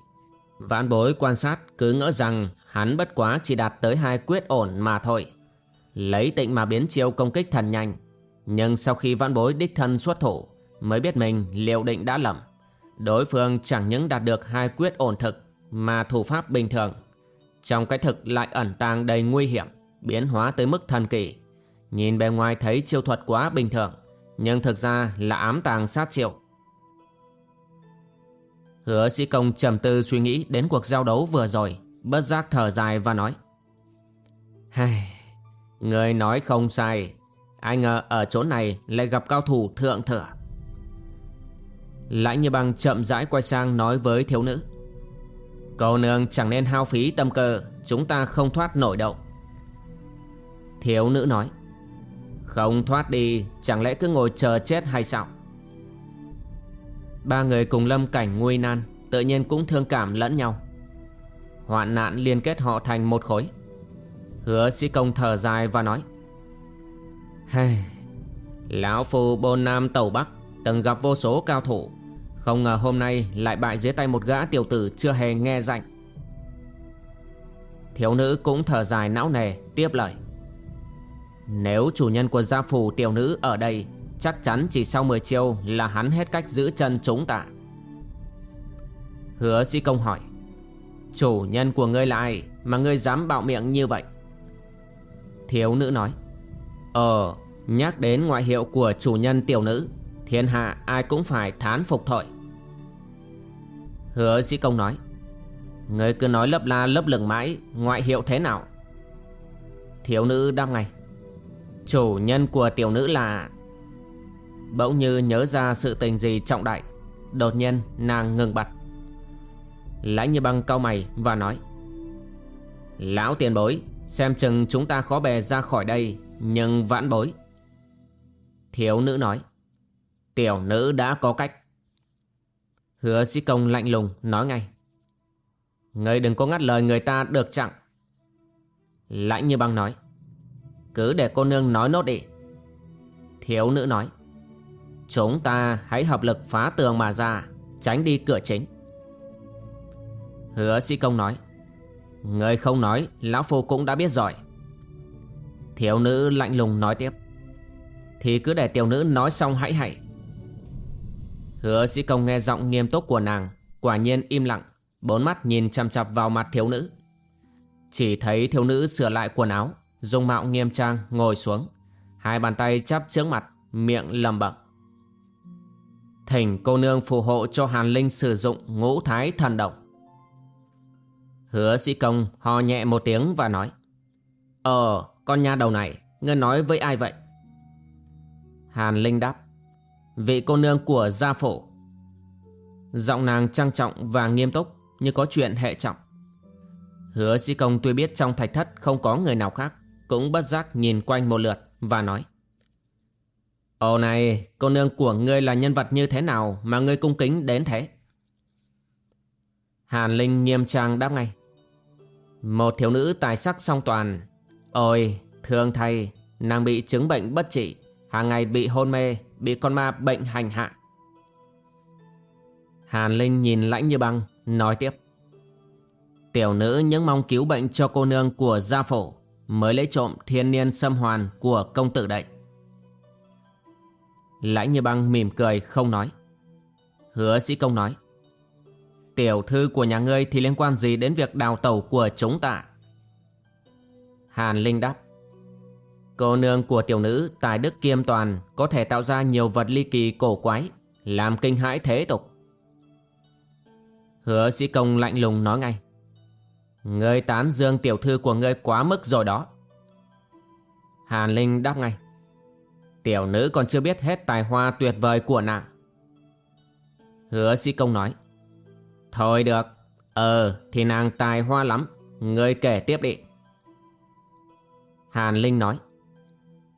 Vãn bối quan sát cứ ngỡ rằng hắn bất quá chỉ đạt tới hai quyết ổn mà thôi. Lấy tịnh mà biến chiêu công kích thần nhanh, Nhưng sau khi vãn bối đích thân xuất thủ, Mới biết mình liệu định đã lầm. Đối phương chẳng những đạt được hai quyết ổn thực Mà thủ pháp bình thường trong cái thực lại ẩn tàng đầy nguy hiểm Biến hóa tới mức thần kỳ. Nhìn bề ngoài thấy chiêu thuật quá bình thường Nhưng thực ra là ám tàng sát chiêu. Hứa sĩ công trầm tư suy nghĩ đến cuộc giao đấu vừa rồi Bất giác thở dài và nói. Hây, Người nói không sai. Ai ngờ ở chỗ này lại gặp cao thủ thượng thừa. Lãnh như băng chậm rãi quay sang nói với thiếu nữ. Cô nương chẳng nên hao phí tâm cơ Chúng ta không thoát nổi đâu. Thiếu nữ nói Không thoát đi Chẳng lẽ cứ ngồi chờ chết hay sao? Ba người cùng lâm cảnh nguy nan Tự nhiên cũng thương cảm lẫn nhau. Hoạn nạn liên kết họ thành một khối. Hứa sĩ công thở dài và nói Hey, Lão Phu bôn nam tàu Bắc Từng gặp vô số cao thủ. Không ngờ hôm nay lại bại dưới tay một gã tiểu tử chưa hề nghe danh Thiếu nữ cũng thở dài não nề, tiếp lời. Nếu chủ nhân của gia phủ tiểu nữ ở đây, Chắc chắn chỉ sau 10 chiêu là hắn hết cách giữ chân chúng ta. Hứa sĩ công hỏi, Chủ nhân của ngươi là ai Mà ngươi dám bạo miệng như vậy? Thiếu nữ nói Ờ Nhắc đến ngoại hiệu của chủ nhân tiểu nữ, Thiên hạ ai cũng phải thán phục thôi. Hứa sĩ công nói, người cứ nói lấp la lấp lửng mãi, Ngoại hiệu thế nào? Thiếu nữ đáp ngay, Chủ nhân của tiểu nữ là Bỗng như nhớ ra sự tình gì trọng đại, Đột nhiên nàng ngừng bặt. Lãnh như băng cau mày và nói, Lão tiền bối, Xem chừng chúng ta khó bè ra khỏi đây, Nhưng vãn bối. Thiếu nữ nói, Tiểu nữ đã có cách. Hứa sĩ công lạnh lùng nói ngay. Ngươi đừng có ngắt lời người ta được chẳng Lãnh như băng nói. Cứ để cô nương nói nốt đi. Thiếu nữ nói. Chúng ta hãy hợp lực phá tường mà ra, Tránh đi cửa chính. Hứa sĩ công nói. Người không nói, Lão Phu cũng đã biết rồi. Thiếu nữ lạnh lùng nói tiếp. Thì cứ để tiểu nữ nói xong hãy hãy Hứa sĩ công nghe giọng nghiêm túc của nàng, Quả nhiên im lặng, Bốn mắt nhìn chăm chặp vào mặt thiếu nữ. Chỉ thấy thiếu nữ sửa lại quần áo, Dung mạo nghiêm trang, ngồi xuống. Hai bàn tay chắp trước mặt, Miệng lầm bẩm. Thỉnh cô nương phù hộ cho Hàn Linh sử dụng ngũ thái thần động. Hứa sĩ công ho nhẹ một tiếng và nói Ờ con nha đầu này, Ngươi nói với ai vậy? Hàn Linh đáp Vị cô nương của gia phổ Giọng nàng trang trọng và nghiêm túc Như có chuyện hệ trọng. Hứa sĩ công tuy biết trong thạch thất Không có người nào khác, Cũng bất giác nhìn quanh một lượt Và nói, Ồ này, cô nương của ngươi là nhân vật như thế nào Mà ngươi cung kính đến thế? Hàn Linh nghiêm trang đáp ngay, một thiếu nữ tài sắc song toàn. Ôi, thương thay, Nàng bị chứng bệnh bất trị, hàng ngày bị hôn mê Bị con ma bệnh hành hạ. Hàn Linh nhìn lãnh như băng, Nói tiếp. Tiểu nữ những mong cứu bệnh cho cô nương của gia phổ Mới lấy trộm thiên niên xâm hoàn của công tử đậy Lãnh như băng mỉm cười không nói. Hứa sĩ công nói, Tiểu thư của nhà ngươi thì liên quan gì đến việc đào tẩu của chúng ta? Hàn Linh đáp Cô nương của tiểu nữ tài đức kiêm toàn có thể tạo ra nhiều vật ly kỳ cổ quái, làm kinh hãi thế tục. Hứa sĩ công lạnh lùng nói ngay. Ngươi tán dương tiểu thư của ngươi quá mức rồi đó. Hàn Linh đáp ngay. Tiểu nữ còn chưa biết hết tài hoa tuyệt vời của nàng. Hứa sĩ công nói. Thôi được Ờ thì nàng tài hoa lắm Ngươi kể tiếp đi Hàn Linh nói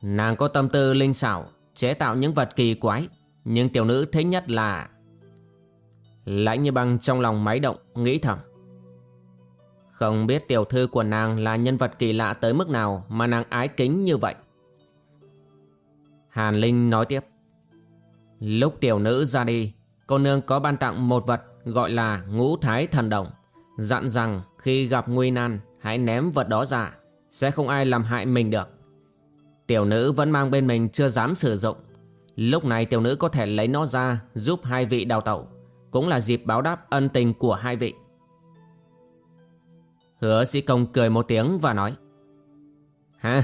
Nàng có tâm tư linh xảo, Chế tạo những vật kỳ quái, Nhưng tiểu nữ thích nhất là Lãnh như băng trong lòng máy động, Nghĩ thầm. Không biết tiểu thư của nàng là nhân vật kỳ lạ tới mức nào Mà nàng ái kính như vậy. Hàn Linh nói tiếp. Lúc tiểu nữ ra đi, Cô nương có ban tặng một vật gọi là ngũ thái thần đồng, Dặn rằng khi gặp nguy nan, hãy ném vật đó ra, Sẽ không ai làm hại mình được. Tiểu nữ vẫn mang bên mình chưa dám sử dụng. Lúc này tiểu nữ có thể lấy nó ra giúp hai vị đào tẩu Cũng là dịp báo đáp ân tình của hai vị. Hứa sĩ công cười một tiếng và nói Ha,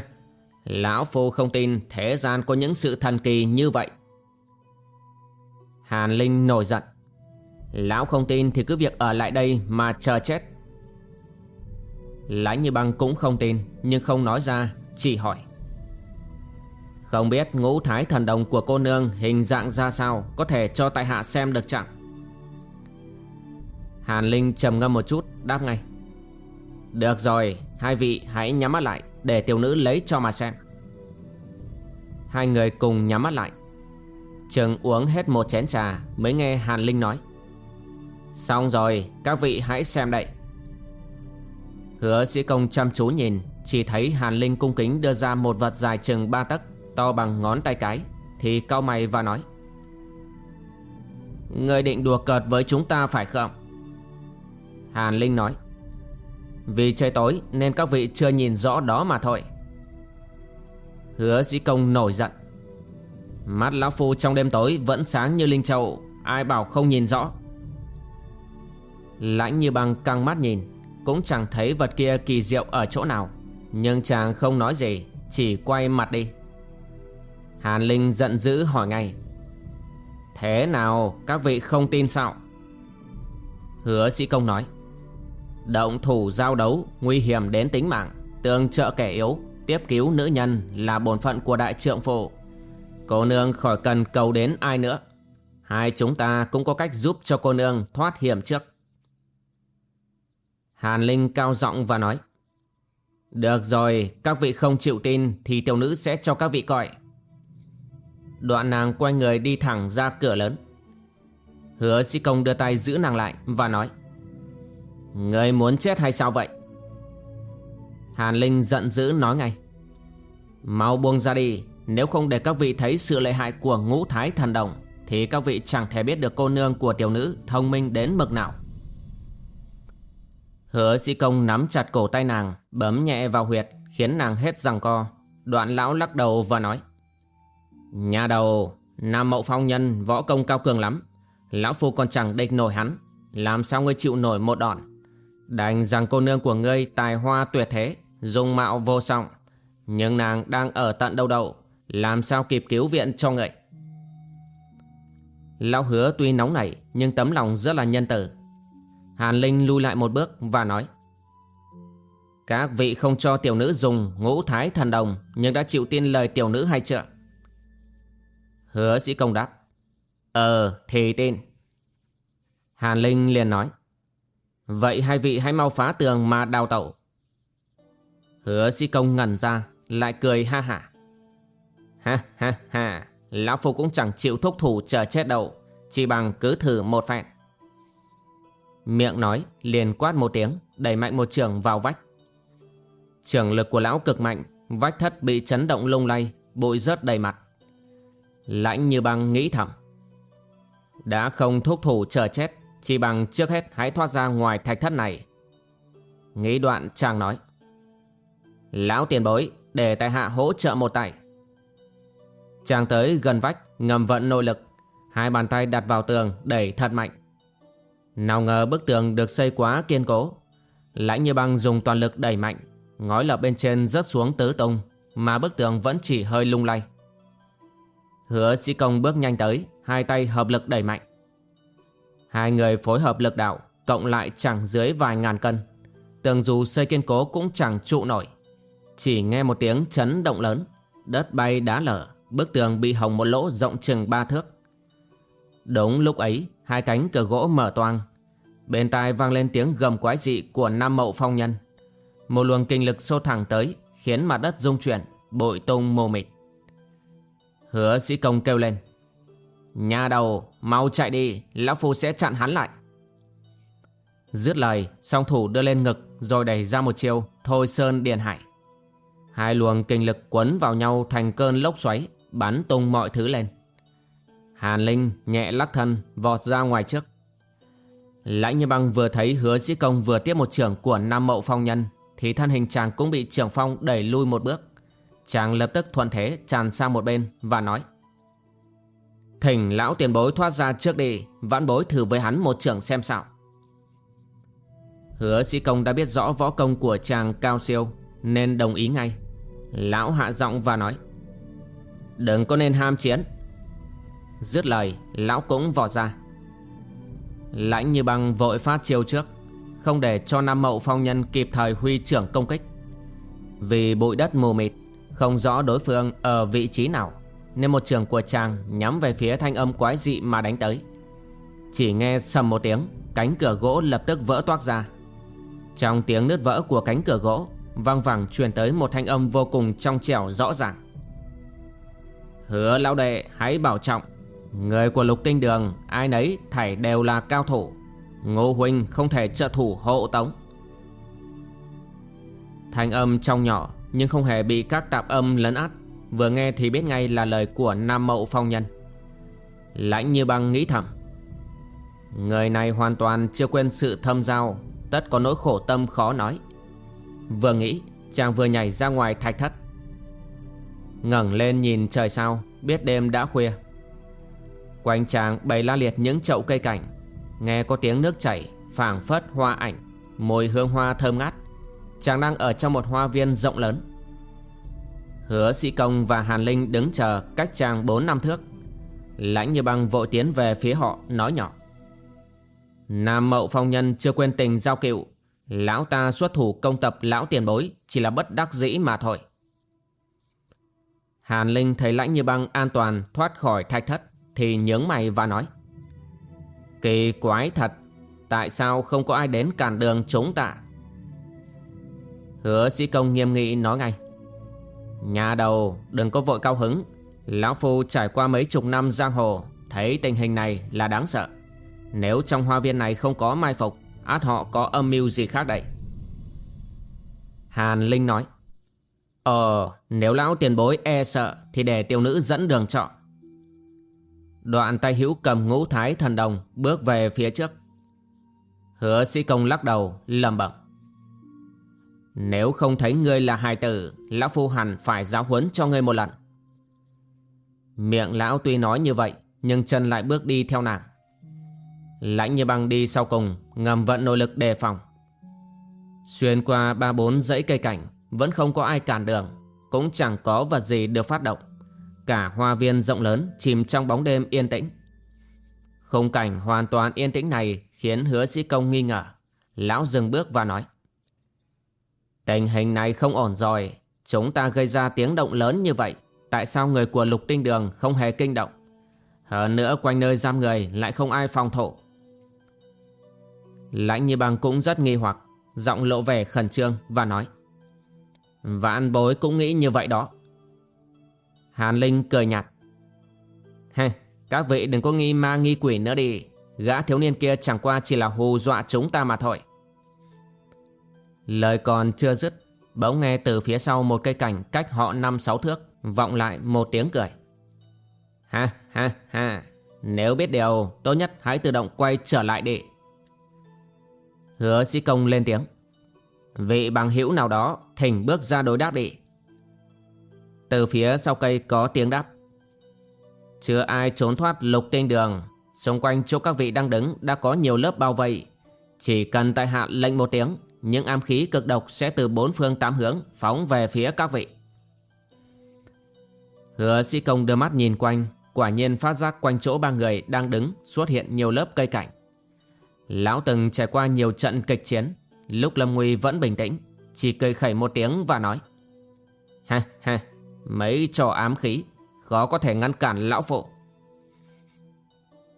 lão phu không tin thế gian có những sự thần kỳ như vậy. Hàn Linh nổi giận Lão không tin thì cứ việc ở lại đây mà chờ chết. Lãnh như băng cũng không tin Nhưng không nói ra Chỉ hỏi không biết ngũ thái thần đồng của cô nương hình dạng ra sao, Có thể cho tại hạ xem được chẳng Hàn Linh trầm ngâm một chút, đáp ngay. Được rồi, Hai vị hãy nhắm mắt lại, Để tiểu nữ lấy cho mà xem. Hai người cùng nhắm mắt lại. Trường uống hết một chén trà, Mới nghe Hàn Linh nói. Xong rồi, các vị hãy xem đây. Hứa sĩ công chăm chú nhìn, Chỉ thấy Hàn Linh cung kính đưa ra một vật dài chừng ba tấc. To bằng ngón tay cái, Thì cau mày và nói, Người định đùa cợt với chúng ta phải không? Hàn Linh nói, Vì trời tối nên các vị chưa nhìn rõ đó mà thôi. Hứa sĩ công nổi giận, Mắt lão phu trong đêm tối vẫn sáng như linh châu, Ai bảo không nhìn rõ? Lãnh như băng căng mắt nhìn, Cũng chẳng thấy vật kia kỳ diệu ở chỗ nào, Nhưng chàng không nói gì, Chỉ quay mặt đi. Hàn Linh giận dữ hỏi ngay. Thế nào các vị không tin sao? Hứa sĩ công nói. Động thủ giao đấu Nguy hiểm đến tính mạng Tương trợ kẻ yếu Tiếp cứu nữ nhân là bổn phận của đại trượng phụ. Cô nương khỏi cần cầu đến ai nữa? Hai chúng ta cũng có cách giúp cho cô nương thoát hiểm trước. Hàn Linh cao giọng và nói. Được rồi, các vị không chịu tin thì tiểu nữ sẽ cho các vị coi Đoạn nàng quay người đi thẳng ra cửa lớn. Hứa sĩ công đưa tay giữ nàng lại và nói, Người muốn chết hay sao vậy? Hàn Linh giận dữ nói ngay, Mau buông ra đi, Nếu không để các vị thấy sự lợi hại của ngũ thái thần đồng, Thì các vị chẳng thể biết được cô nương của tiểu nữ thông minh đến mực nào. Hứa sĩ công nắm chặt cổ tay nàng, Bấm nhẹ vào huyệt, Khiến nàng hết răng co. Đoạn lão lắc đầu và nói Nhà đầu, Nam mậu phong nhân, võ công cao cường lắm. Lão phu còn chẳng địch nổi hắn. Làm sao ngươi chịu nổi một đòn? Đành rằng cô nương của ngươi tài hoa tuyệt thế, Dung mạo vô song. Nhưng nàng đang ở tận đâu đâu, Làm sao kịp cứu viện cho ngươi? Lão hứa tuy nóng nảy, Nhưng tấm lòng rất là nhân tử Hàn Linh lui lại một bước và nói, Các vị không cho tiểu nữ dùng ngũ thái thần đồng, Nhưng đã chịu tin lời tiểu nữ hay chưa? Hứa sĩ công đáp. Ờ thì tin. Hàn Linh liền nói. Vậy hai vị hãy mau phá tường mà đào tẩu. Hứa sĩ công ngẩn ra, Lại cười ha hả. Ha ha ha, Lão Phu cũng chẳng chịu thúc thủ chờ chết đâu, Chỉ bằng cứ thử một phen. Miệng nói, liền quát một tiếng, Đẩy mạnh một trường vào vách. Trường lực của lão cực mạnh, Vách thất bị chấn động lung lay, Bụi rớt đầy mặt. Lãnh như băng nghĩ thầm. Đã không thúc thủ chờ chết, Chỉ bằng trước hết hãy thoát ra ngoài thạch thất này. Nghĩ đoạn chàng nói. Lão tiền bối, Để tại hạ hỗ trợ một tay. Chàng tới gần vách, Ngầm vận nội lực. Hai bàn tay đặt vào tường đẩy thật mạnh. Nào ngờ bức tường được xây quá kiên cố. Lãnh như băng dùng toàn lực đẩy mạnh. Ngói lập bên trên rớt xuống tứ tung, Mà bức tường vẫn chỉ hơi lung lay. Hứa sĩ công bước nhanh tới, Hai tay hợp lực đẩy mạnh. Hai người phối hợp lực đạo, Cộng lại chẳng dưới vài ngàn cân. Tường dù xây kiên cố cũng chẳng trụ nổi. Chỉ nghe một tiếng chấn động lớn, Đất bay đá lở, Bức tường bị hồng một lỗ rộng chừng ba thước. Đúng lúc ấy, Hai cánh cửa gỗ mở toang. Bên tai vang lên tiếng gầm quái dị của Nam Mậu Phong Nhân. Một luồng kinh lực xô thẳng tới, Khiến mặt đất rung chuyển, Bội tung mù mịt. Hứa sĩ công kêu lên. Nhà đầu, mau chạy đi, Lão Phu sẽ chặn hắn lại. Dứt lời, song thủ đưa lên ngực, Rồi đẩy ra một chiêu Thôi Sơn Điền Hải. Hai luồng kinh lực quấn vào nhau thành cơn lốc xoáy, Bắn tung mọi thứ lên. Hàn Linh nhẹ lắc thân, vọt ra ngoài trước. Lãnh như băng vừa thấy hứa sĩ công vừa tiếp một trưởng của Nam Mậu Phong Nhân, Thì thân hình chàng cũng bị trưởng phong đẩy lui một bước. Chàng lập tức thuận thế tràn sang một bên và nói, Thỉnh lão tiền bối thoát ra trước đi, Vãn bối thử với hắn một trưởng xem sao. Hứa sĩ công đã biết rõ võ công của chàng cao siêu, Nên đồng ý ngay. Lão hạ giọng và nói, Đừng có nên ham chiến. Dứt lời, lão cũng vọt ra. Lãnh như băng vội phát chiêu trước, Không để cho Nam Mậu Phong Nhân kịp thời huy trưởng công kích. Vì bụi đất mù mịt không rõ đối phương ở vị trí nào, Nên một trường của chàng nhắm về phía thanh âm quái dị mà đánh tới. Chỉ nghe sầm một tiếng, Cánh cửa gỗ lập tức vỡ toác ra. Trong tiếng nứt vỡ của cánh cửa gỗ, Vang vẳng truyền tới một thanh âm vô cùng trong trẻo rõ ràng. Hứa lão đệ, hãy bảo trọng. Người của lục tinh đường, Ai nấy thảy đều là cao thủ. Ngô Huynh không thể trợ thủ hộ tống. Thanh âm trong nhỏ nhưng không hề bị các tạp âm lấn át. Vừa nghe thì biết ngay là lời của Nam Mậu Phong Nhân. Lãnh như băng nghĩ thầm. Người này hoàn toàn chưa quên sự thâm giao, Tất có nỗi khổ tâm khó nói. Vừa nghĩ, chàng vừa nhảy ra ngoài thạch thất. Ngẩng lên nhìn trời sao, Biết đêm đã khuya. Quanh chàng bày la liệt những chậu cây cảnh. Nghe có tiếng nước chảy, phảng phất hoa ảnh. Mùi hương hoa thơm ngát. Chàng đang ở trong một hoa viên rộng lớn. Hứa sĩ công và Hàn Linh đứng chờ cách chàng 4 năm thước. Lãnh như băng vội tiến về phía họ, nói nhỏ. Nam mậu phong nhân chưa quên tình giao cựu. Lão ta xuất thủ công tập lão tiền bối, Chỉ là bất đắc dĩ mà thôi. Hàn Linh thấy lãnh như băng an toàn, thoát khỏi thạch thất, Thì nhướng mày và nói. Kỳ quái thật, Tại sao không có ai đến cản đường chúng ta? Hứa sĩ công nghiêm nghị nói ngay. Nhà đầu, đừng có vội cao hứng. Lão Phu trải qua mấy chục năm giang hồ, Thấy tình hình này là đáng sợ. Nếu trong hoa viên này không có mai phục, Át họ có âm mưu gì khác đấy Hàn Linh nói. Ờ nếu lão tiền bối e sợ Thì để tiểu nữ dẫn đường chọn Đoạn tay hữu cầm ngũ thái thần đồng Bước về phía trước. Hứa sĩ công lắc đầu lầm bẩm. Nếu không thấy ngươi là hài tử, Lão phu hẳn phải giáo huấn cho ngươi một lần. Miệng lão tuy nói như vậy, Nhưng chân lại bước đi theo nàng. Lãnh như băng đi sau cùng, Ngầm vận nội lực đề phòng. Xuyên qua ba bốn dãy cây cảnh, Vẫn không có ai cản đường, Cũng chẳng có vật gì được phát động. Cả hoa viên rộng lớn chìm trong bóng đêm yên tĩnh. Khung cảnh hoàn toàn yên tĩnh này Khiến hứa sĩ công nghi ngờ. Lão dừng bước và nói Tình hình này không ổn rồi. Chúng ta gây ra tiếng động lớn như vậy Tại sao người của lục tinh đường không hề kinh động? Hơn nữa quanh nơi giam người Lại không ai phòng thủ. Lãnh như bằng cũng rất nghi hoặc Giọng lộ vẻ khẩn trương và nói Vạn bối cũng nghĩ như vậy đó. Hàn Linh cười nhạt Hê, các vị đừng có nghi ma nghi quỷ nữa đi. Gã thiếu niên kia chẳng qua chỉ là hù dọa chúng ta mà thôi. Lời còn chưa dứt, Bỗng nghe từ phía sau một cây cảnh cách họ năm sáu thước, Vọng lại một tiếng cười. Ha ha ha, Nếu biết điều, Tốt nhất hãy tự động quay trở lại đi. Hứa sĩ công lên tiếng. Vị bằng hữu nào đó, Thỉnh bước ra đối đáp đi. Từ phía sau cây có tiếng đáp. Chưa ai trốn thoát lục tinh đường, Xung quanh chỗ các vị đang đứng Đã có nhiều lớp bao vây. Chỉ cần tại hạ lệnh một tiếng những am khí cực độc sẽ từ bốn phương tám hướng Phóng về phía các vị. Hứa sĩ công đưa mắt nhìn quanh, Quả nhiên phát giác quanh chỗ ba người đang đứng Xuất hiện nhiều lớp cây cảnh. Lão từng trải qua nhiều trận kịch chiến, Lúc Lâm Nguy vẫn bình tĩnh, Chỉ cười khẩy một tiếng và nói, Ha ha, Mấy trò ám khí, Khó có thể ngăn cản lão phụ.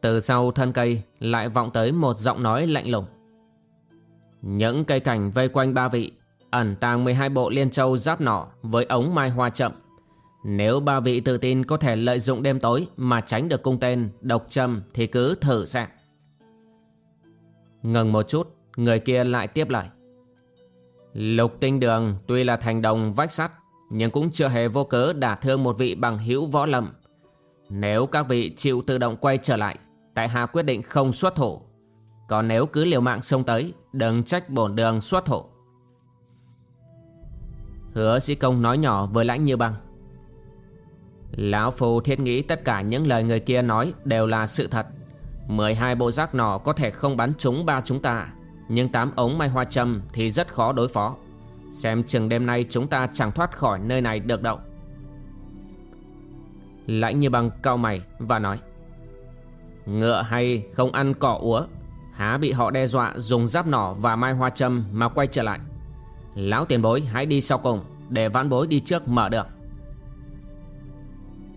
Từ sau thân cây, Lại vọng tới một giọng nói lạnh lùng. Những cây cảnh vây quanh ba vị, Ẩn tàng 12 bộ liên châu giáp nỏ Với ống mai hoa chậm. Nếu ba vị tự tin có thể lợi dụng đêm tối Mà tránh được cung tên Độc châm thì cứ thử xem. Ngừng một chút, Người kia lại tiếp lời. Lục tinh đường tuy là thành đồng vách sắt, Nhưng cũng chưa hề vô cớ đả thương một vị bằng hữu võ lâm. Nếu các vị chịu tự động quay trở lại, Tại hạ quyết định không xuất thủ. Còn nếu cứ liều mạng xông tới Đừng trách bổn đường xuất thủ Hứa sĩ công nói nhỏ với lãnh như băng. Lão Phu thiết nghĩ tất cả những lời người kia nói đều là sự thật. 12 bộ giác nỏ có thể không bắn trúng ba chúng ta, Nhưng tám ống mai hoa châm thì rất khó đối phó. Xem chừng đêm nay chúng ta chẳng thoát khỏi nơi này được đâu. Lãnh như băng cao mày và nói, Ngựa hay không ăn cỏ úa Há bị họ đe dọa, dùng giáp nỏ và mai hoa châm mà quay trở lại. Lão tiền bối, hãy đi sau cùng, Để vãn bối đi trước mở đường.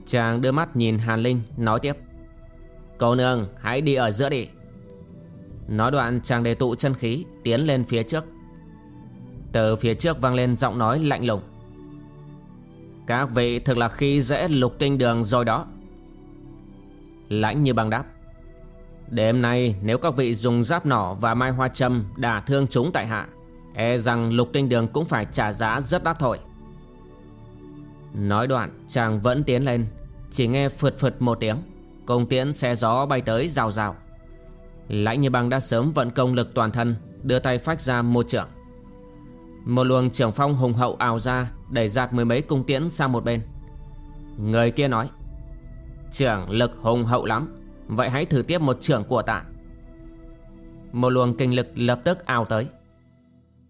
Chàng đưa mắt nhìn Hàn Linh, nói tiếp. Cô nương, hãy đi ở giữa đi. Nói đoạn, chàng đề tụ chân khí, Tiến lên phía trước. Từ phía trước vang lên giọng nói lạnh lùng. Các vị thực là khi dễ lục tinh đường rồi đó. Lãnh như băng đáp. Đêm nay, nếu các vị dùng giáp nỏ và mai hoa châm đả thương chúng tại hạ E rằng lục tinh đường cũng phải trả giá rất đắt thôi. Nói đoạn, chàng vẫn tiến lên, Chỉ nghe phượt phượt một tiếng Công tiễn xe gió bay tới rào rào. Lãnh như băng đã sớm vận công lực toàn thân, Đưa tay phách ra một trưởng Một luồng trưởng phong hùng hậu ào ra, Đẩy giạt mười mấy cung tiễn sang một bên. Người kia nói Trưởng lực hùng hậu lắm. Vậy hãy thử tiếp một trưởng của tạ Một luồng kinh lực lập tức ao tới.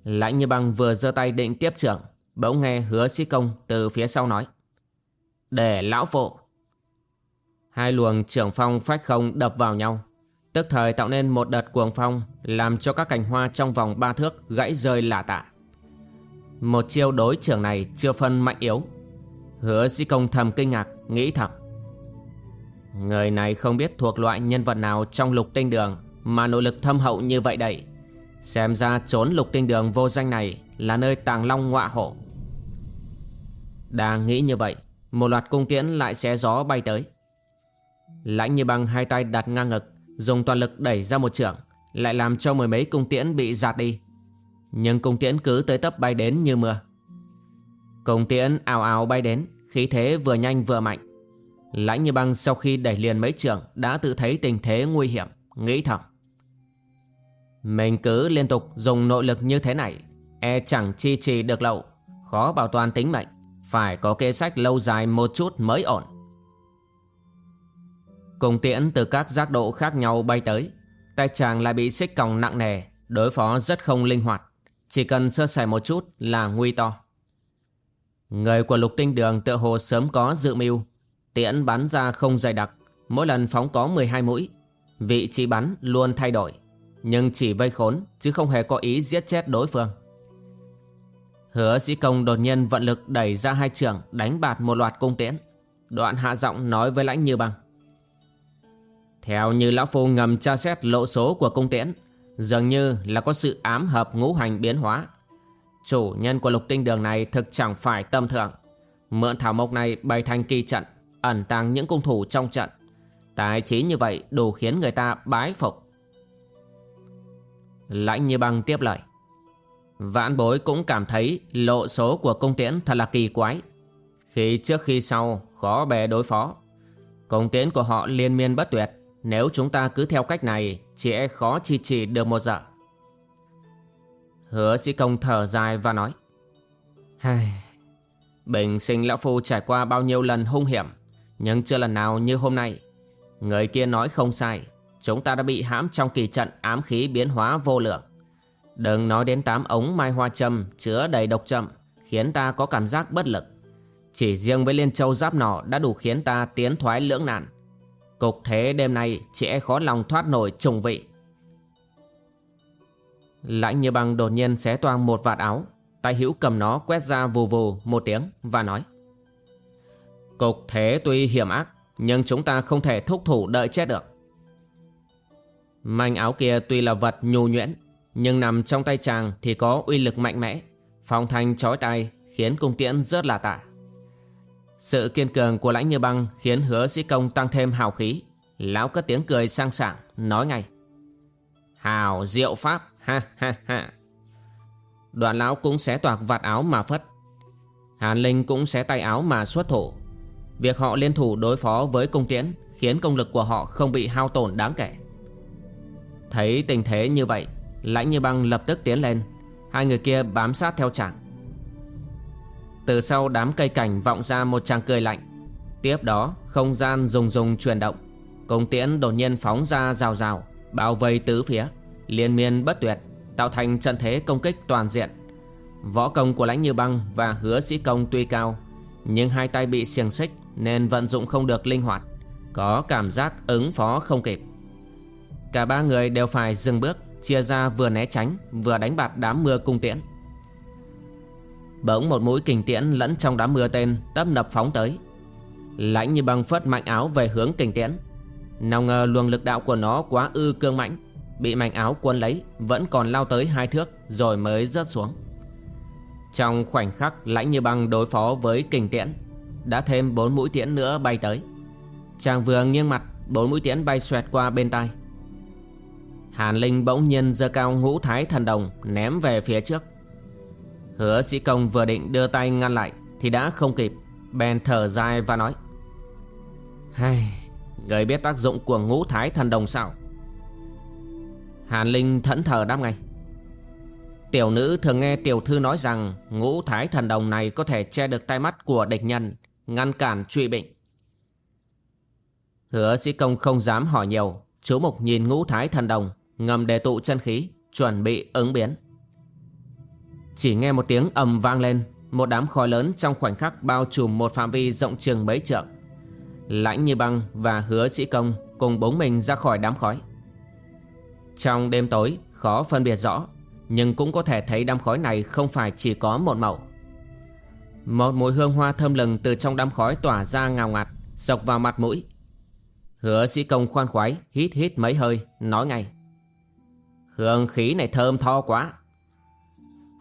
Lãnh như băng vừa giơ tay định tiếp trưởng, Bỗng nghe hứa sĩ công từ phía sau nói, Để lão phụ. Hai luồng trưởng phong phách không đập vào nhau, Tức thời tạo nên một đợt cuồng phong Làm cho các cành hoa trong vòng ba thước gãy rơi lả tả. Một chiêu đối trưởng này chưa phân mạnh yếu. Hứa sĩ công thầm kinh ngạc, Nghĩ thầm Người này không biết thuộc loại nhân vật nào trong lục tinh đường Mà nội lực thâm hậu như vậy đấy, Xem ra trốn lục tinh đường vô danh này Là nơi tàng long ngọa hổ. Đang nghĩ như vậy Một loạt cung tiễn lại xé gió bay tới. Lãnh như băng hai tay đặt ngang ngực Dùng toàn lực đẩy ra một trưởng Lại làm cho mười mấy cung tiễn bị giạt đi. Nhưng cung tiễn cứ tới tấp bay đến như mưa. Cung tiễn ào ào bay đến Khí thế vừa nhanh vừa mạnh. Lãnh như băng sau khi đẩy liền mấy trưởng Đã tự thấy tình thế nguy hiểm, Nghĩ thầm. Mình cứ liên tục dùng nội lực như thế này E chẳng chi trì được lậu Khó bảo toàn tính mệnh, Phải có kế sách lâu dài một chút mới ổn. Cùng tiễn từ các giác độ khác nhau bay tới, Tay chàng lại bị xích còng nặng nề, Đối phó rất không linh hoạt. Chỉ cần sơ sài một chút là nguy to. Người của lục tinh đường tựa hồ sớm có dự mưu Tiễn bắn ra không dày đặc, Mỗi lần phóng có 12 mũi. Vị trí bắn luôn thay đổi, Nhưng chỉ vây khốn, Chứ không hề có ý giết chết đối phương. Hứa sĩ công đột nhiên vận lực đẩy ra hai trường, Đánh bạt một loạt cung tiễn. Đoạn hạ giọng nói với lãnh như băng. Theo như lão phu ngầm tra xét lộ số của cung tiễn, Dường như là có sự ám hợp ngũ hành biến hóa. Chủ nhân của lục tinh đường này thực chẳng phải tâm thượng Mượn thảo mộc này bày thành kỳ trận ẩn tàng những cung thủ trong trận. Tài trí như vậy đủ khiến người ta bái phục. Lãnh như băng tiếp lời. Vãn bối cũng cảm thấy lộ số của cung tiễn thật là kỳ quái. Khi trước khi sau, khó bề đối phó. Cung tiễn của họ liên miên bất tuyệt. Nếu chúng ta cứ theo cách này, chỉ e khó chi trì được một giờ. Hứa sĩ công thở dài và nói. Hai... Bình sinh lão phu trải qua bao nhiêu lần hung hiểm nhưng chưa lần nào như hôm nay. Người kia nói không sai. Chúng ta đã bị hãm trong kỳ trận ám khí biến hóa vô lượng. Đừng nói đến tám ống mai hoa châm Chứa đầy độc châm Khiến ta có cảm giác bất lực. Chỉ riêng với liên châu giáp nỏ Đã đủ khiến ta tiến thoái lưỡng nạn. Cục thế đêm nay Chỉ e khó lòng thoát nổi trùng vị. Lãnh như băng đột nhiên xé toang một vạt áo. Tay hữu cầm nó quét ra vù vù một tiếng Và nói. Cục thế tuy hiểm ác, Nhưng chúng ta không thể thúc thủ đợi chết được. Manh áo kia tuy là vật nhu nhuyễn, Nhưng nằm trong tay chàng thì có uy lực mạnh mẽ, Phong thanh chói tay Khiến cung tiễn rất là tả. Sự kiên cường của lãnh như băng Khiến hứa sĩ công tăng thêm hào khí, Lão cất tiếng cười sang sảng, Nói ngay. Hào diệu pháp, ha ha ha. Đoạn lão cũng xé toạc vạt áo mà phất. Hàn Linh cũng xé tay áo mà xuất thủ. Việc họ liên thủ đối phó với cung tiễn Khiến công lực của họ không bị hao tổn đáng kể. Thấy tình thế như vậy, Lãnh như băng lập tức tiến lên, Hai người kia bám sát theo chàng. Từ sau đám cây cảnh vọng ra một tràng cười lạnh. Tiếp đó, không gian rùng rùng chuyển động. Cung tiễn đột nhiên phóng ra rào rào, Bao vây tứ phía, Liên miên bất tuyệt, Tạo thành trận thế công kích toàn diện. Võ công của lãnh như băng và hứa sĩ công tuy cao, Nhưng hai tay bị xiềng xích nên vận dụng không được linh hoạt, Có cảm giác ứng phó không kịp. Cả ba người đều phải dừng bước, Chia ra vừa né tránh, Vừa đánh bạt đám mưa cung tiễn. Bỗng một mũi kình tiễn lẫn trong đám mưa tên Tấp nập phóng tới Lãnh như băng phất mạnh áo về hướng kình tiễn. Nào ngờ luồng lực đạo của nó quá ư cương mãnh, Bị mạnh áo quân lấy, Vẫn còn lao tới hai thước Rồi mới rớt xuống. Trong khoảnh khắc lãnh như băng đối phó với kình tiễn đã thêm bốn mũi tiễn nữa bay tới. Chàng vừa nghiêng mặt Bốn mũi tiễn bay xoẹt qua bên tai. Hàn Linh bỗng nhiên giơ cao ngũ thái thần đồng Ném về phía trước. Hứa sĩ công vừa định đưa tay ngăn lại Thì đã không kịp Bèn thở dài và nói Hay, Người biết tác dụng của ngũ thái thần đồng sao? Hàn Linh thẫn thờ đáp ngay Tiểu nữ thường nghe tiểu thư nói rằng Ngũ thái thần đồng này có thể che được tai mắt của địch nhân Ngăn cản truy bệnh. Hứa sĩ công không dám hỏi nhiều, Chú mục nhìn ngũ thái thần đồng, Ngầm đề tụ chân khí, Chuẩn bị ứng biến. Chỉ nghe một tiếng ầm vang lên, Một đám khói lớn trong khoảnh khắc Bao trùm một phạm vi rộng trường mấy trượng. Lãnh như băng và hứa sĩ công Cùng bóng mình ra khỏi đám khói. Trong đêm tối, khó phân biệt rõ, Nhưng cũng có thể thấy đám khói này Không phải chỉ có một màu. Một mùi hương hoa thơm lừng Từ trong đám khói tỏa ra ngào ngạt sộc vào mặt mũi. Hứa sĩ công khoan khoái, Hít hít mấy hơi, Nói ngay. Hương khí này thơm tho quá.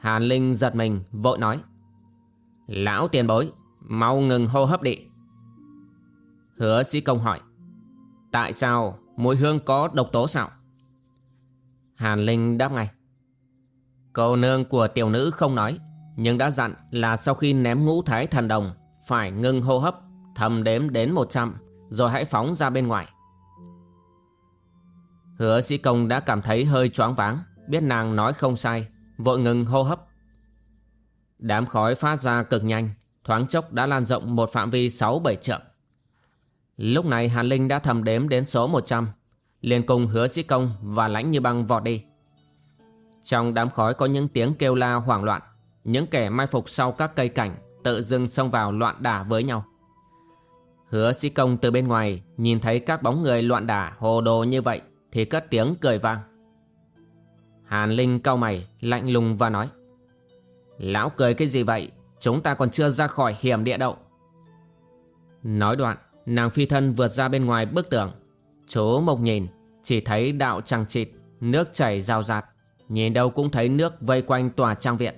Hàn Linh giật mình, vội nói. Lão tiền bối, Mau ngừng hô hấp đi. Hứa sĩ công hỏi. Tại sao mùi hương có độc tố sao? Hàn Linh đáp ngay. Cô nương của tiểu nữ không nói. Nhưng đã dặn là sau khi ném ngũ thái thần đồng, Phải ngừng hô hấp, Thầm đếm đến 100 Rồi hãy phóng ra bên ngoài. Hứa sĩ công đã cảm thấy hơi choáng váng, Biết nàng nói không sai, Vội ngừng hô hấp. Đám khói phát ra cực nhanh, Thoáng chốc đã lan rộng một phạm vi 6-7 trượng. Lúc này Hàn Linh đã thầm đếm đến số 100 liền cùng hứa sĩ công và lãnh như băng vọt đi. Trong đám khói có những tiếng kêu la hoảng loạn những kẻ mai phục sau các cây cảnh Tự dưng xông vào loạn đả với nhau. Hứa sĩ công từ bên ngoài Nhìn thấy các bóng người loạn đả hồ đồ như vậy Thì cất tiếng cười vang. Hàn Linh cau mày, Lạnh lùng và nói, Lão cười cái gì vậy? Chúng ta còn chưa ra khỏi hiểm địa đậu Nói đoạn, Nàng phi thân vượt ra bên ngoài bức tường. Chú Mộc nhìn, Chỉ thấy đạo trăng chịt Nước chảy rào rạt, Nhìn đâu cũng thấy nước vây quanh tòa trang viện.